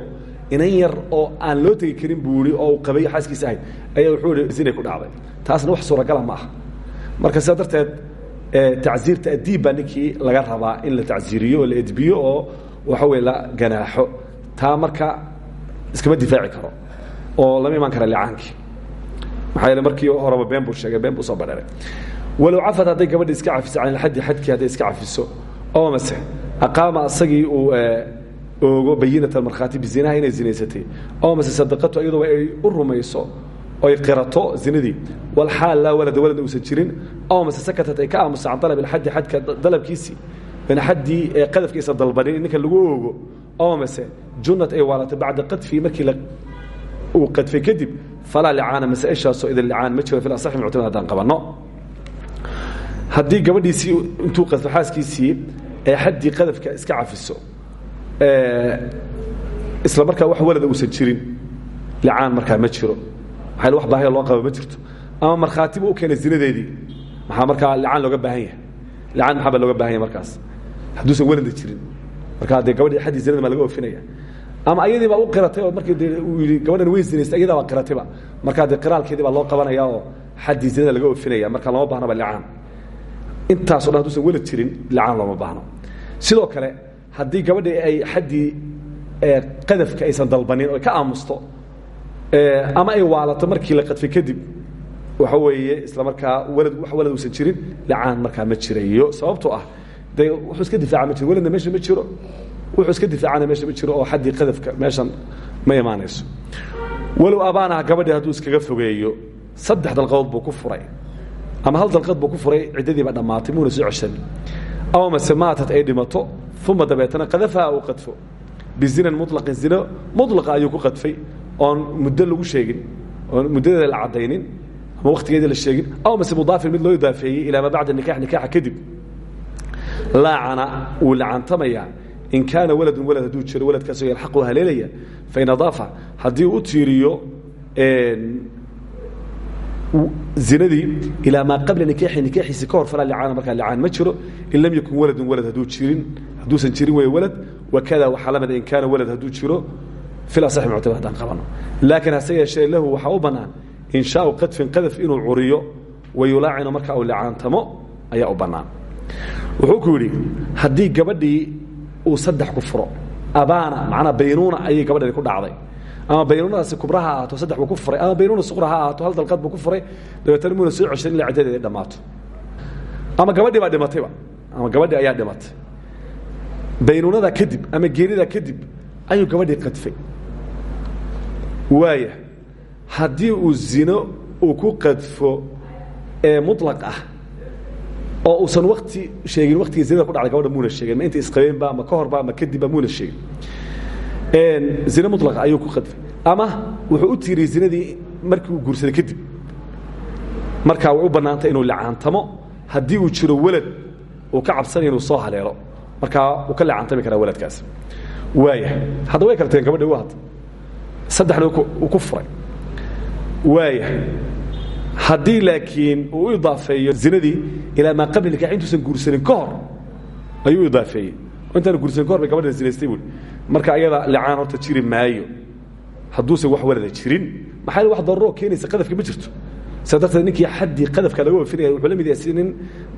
inan yar oo aan loo tegi karin buu ihi oo uu qabay xaaskiisa ahayd ayaa wuxuu ihi zinay ku dhacday. Taasna wax suuragala ma aha. Marka sidaa darteed tacsiir ta'diib baa ninkii laga rabaa in la tacsiiriyo oo la edbiyo oo waxa weye la ganaaxo. Taa marka iskama difaaci karo oo lama imaan kara licaankii maxaa yeele markii horeba been buu sheegay been buu soo badheeray walow cafad hadday gabadhi iska cafiso can ilxaddi xadkii hadday iska cafiso oo mase aqaama asagii uu oogo bayinata markhaati bizinaha inay zinaysatay oo mase sadaqatu iyadoo ay u rumayso oy qirato zinadii. Walxaal laa walada walad uusan jirin. Oo mase sakatat ay ka aamusa can dalab ilxaddi xadka dalabkiisii in xaddii qadafkiisa dalbanin ninka lagu oogo. Oo mase junad ay waalato bacda qadfii markii uu qadfay kadib falaa licaana masaaishaasoo idin licaan ma jiro fi asaxi muctamad haddaan qabanno. Haddii gabadhiisii intuu qadfo xaaskiisii ee xaddii qadafka iska cafiso isla markaa wax walada uusan jirin licaan markaa ma jiro wax baahaya loo qaba ma jirto. Ama markhaati buu keenay zinadeedii. Maxaa markaa licaan looga baahan yahay? Licaan maxaa baa looga baahan yahay markaas? Hadduusan walada jirin. Markaa dee gabadhii xaddii zinada maa laga oofinaya. Ama ayadii baa u qiratay markii uu yidhi gabadhan way zinaystay ayadaa baa qiratayba markaa dee qiraalkeedii baa loo qabanaya oo xaddii zinada laga oofinaya marka lama baahnaba licaan intaaso dhan haduusan walad jirin licaan looma baahno. Sidoo kale haddii gabadhii ay xaddii qadafka aysan dalbanin oo ka aamusto ama ay waalato markii la qadfay kadib waxa weeye isla markaa walad wax walad uusan jirin licaan markaa ma jirayo sababtoo ah dee wuxuu iska difaaca ma jiro waladna meesha ma jiro. Wuxuu iska difaacana meesha ma jiro oo xaddii qadafka meeshan ma imaanayso. Walow abaanaha gabadhii hadduu iskaga fogeeyo saddex dalqadood buu ku furay. Ama hal dalqad buu ku furay ciddadiiba dhammaatay muuna soo ceshan aw mase maatat ay dhimato uma dabeetana qadafaha uu qadfo. Bizinan mulaqin zino mulaqa ayuu ku qadfay oon muddo lagu sheegin oon muddadeeda la caddaynin ama wakhtigeedii la sheegin aw mase mudaafin mid loo idaafeeyey ilaa maa bacda nikax nikaaxa kadib. Laacana wuu lacantamayaa. In kaana waladun walad hadduu jiro waladkaasoo yalxaqu haleelaya fain adaafa haddii u tiiriyo zinadii ilaa maa qabla nikaaxi nikaaxiisi ka hor falaa licaana markaa licaan ma jiro. In lam yakun waladun walad hadduu jirin hadduusan jirin weeye walad wakada waxaa la mida in kaana walad hadduu jiro muctamad haddaan qabano laakiin hase yeeshee lahu waxaa u bannaan inshaau qadfin qadaf inuu curiyo wayulaacino marka uu licaantamo ayaa u wuxuu ku yidhi haddii gabadhii uu saddex ku furo abaana macnaa baynuuna ayay gabadhani ku dhacday ama baynuunadaasi kubra ha ahaato saddex ku furay ama baynuuna suqra ha ahaato hal dalqad buu ku furay dabeetana muuna soo ceshan ilaa ciddadeeda ay dhammaato ama gabadhii baa dhimatayba ama gabadhii ayaa dhimatay baynuunadaa kadib ama geeridaa kadib ayuu gabadhii qadfay waaya haddii uu zino uu ku qadfo ee muطlaq ah oo uusan wakti sheegin waktiga zinada ku dhacday gabadha muuna sheegin. Ma inta isqabeenba ama ka horba ama kadibba muuna sheegin. Zine mulaqa ayuu ku qadfay. Ama wuxuu u tiiriyey zinadii markii uu guursaday kadib. Markaa way u bannaantay inuu lacaantamo. Haddii uu jiro welad uu ka cabsanaya inuu soo haleelo. Markaa uu ka lacaantami karaa weladkaas waaya hadda way kala tageen gabadhi u hadda saddexna uu ku furay. Waaya haddii laakiin uu u idaafeeyo zinadii ilaa maa qabli nikaax guursanin ka ayuu idaafeeyey. Intaana guursanin ka hor bay zinaystay buui marka ayada lacaan horta jiri maayo. Hadduusan wax walada jirin maxaa wax daruroo keenaysa qadafka ma jirto. Darteed ninkii xaddii qadafka laga wafinaya wuxuu la mid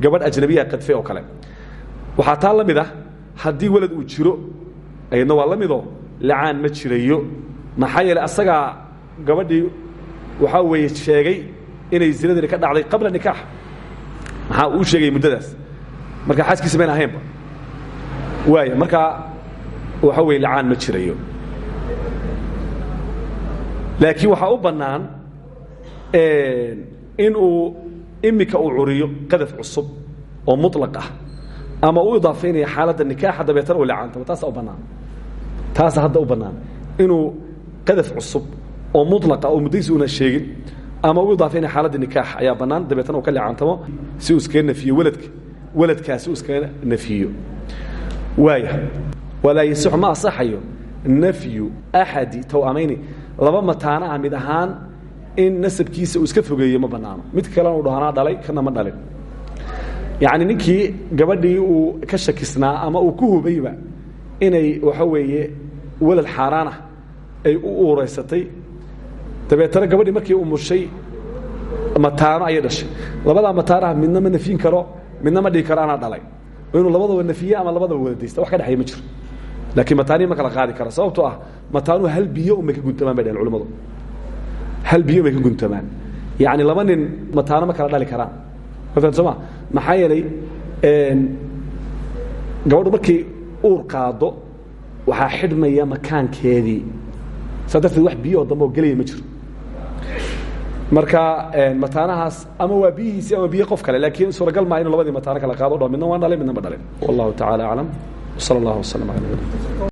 gabadh ajnabiya qadfay oo kale. Waxaa taa la mid ah walad uu jiro ayadna waa la midoo ma jirayo maxaa yeele asagaa gabadhii waxaa weeye sheegay inay zinadani ka dhacday qabla nikaax. Maxaa uu sheegay muddadaas? Marka xaaskiisa mayn ahaynba waaya markaa waxa weye lacaan ma jirayo. Laakiin waxaa u bannaan inuu imika uu curiyo qadaf cusub oo muطlaq ah ama u idaafeynaya xaaladda nikaaxa dabeetana uu lacaantamo taasa u bannaan. Taasa hadda u bannaan. Inuu qadaf cusub oo muطlaqa oo muddadiis sheegin ama u idaafeynaya xaaladda nikaax ayaa bannaan dabeetana uu ka lacaantamo si uu iskaga nafiyo weladka weladkaasi uu iskaga nafiyo. Waaya walaa yasixu ma asaxayo nafyu axadi taw'amayni. Laba mataana ah mid ahaan in nasabkiisa iska fogeeyo ma bannaano. Mid kalena uu dhahanaa dhalay kana ma dhalin. Yacni ninkii gabadhii uu ka shakisnaa ama uu ku hubayba inay waxa weeye walad xaaraanah ay u uuraysatay. Dabeetana gabadhii markii umushay mataano ayay dhashay. Labadaa mataanaha midna ma nafyin karo midna ma dhigi karo anaa dhalay. Inuu labadaba nafiye ama labadaba wada daysta wax ka dhexeeya ma jiro. Laakiin mataanihi ma kala qaadi kara sababtoo ah mataanuhu hal biyo unbay ka guntamaan bay dhaheen culimmadu. Hal biyo bay ka guntamaan. Yacni laba nin mataano ma kala dhali karaan. Ma fahan soo ma maxaa yeelay gabadhu markay uur qaado waxaa xidhmaya makaankeedii saa darteed wax biyo oo dambe oo ma jiro. Marka mataanahaas ama waa biyihiisii ama biyo qof kale laakiin suuragal maa inu labadii mataano kala qaado midna waan dhalay midna ma dhalin wallahu tacala aclam wsala allah waslm ala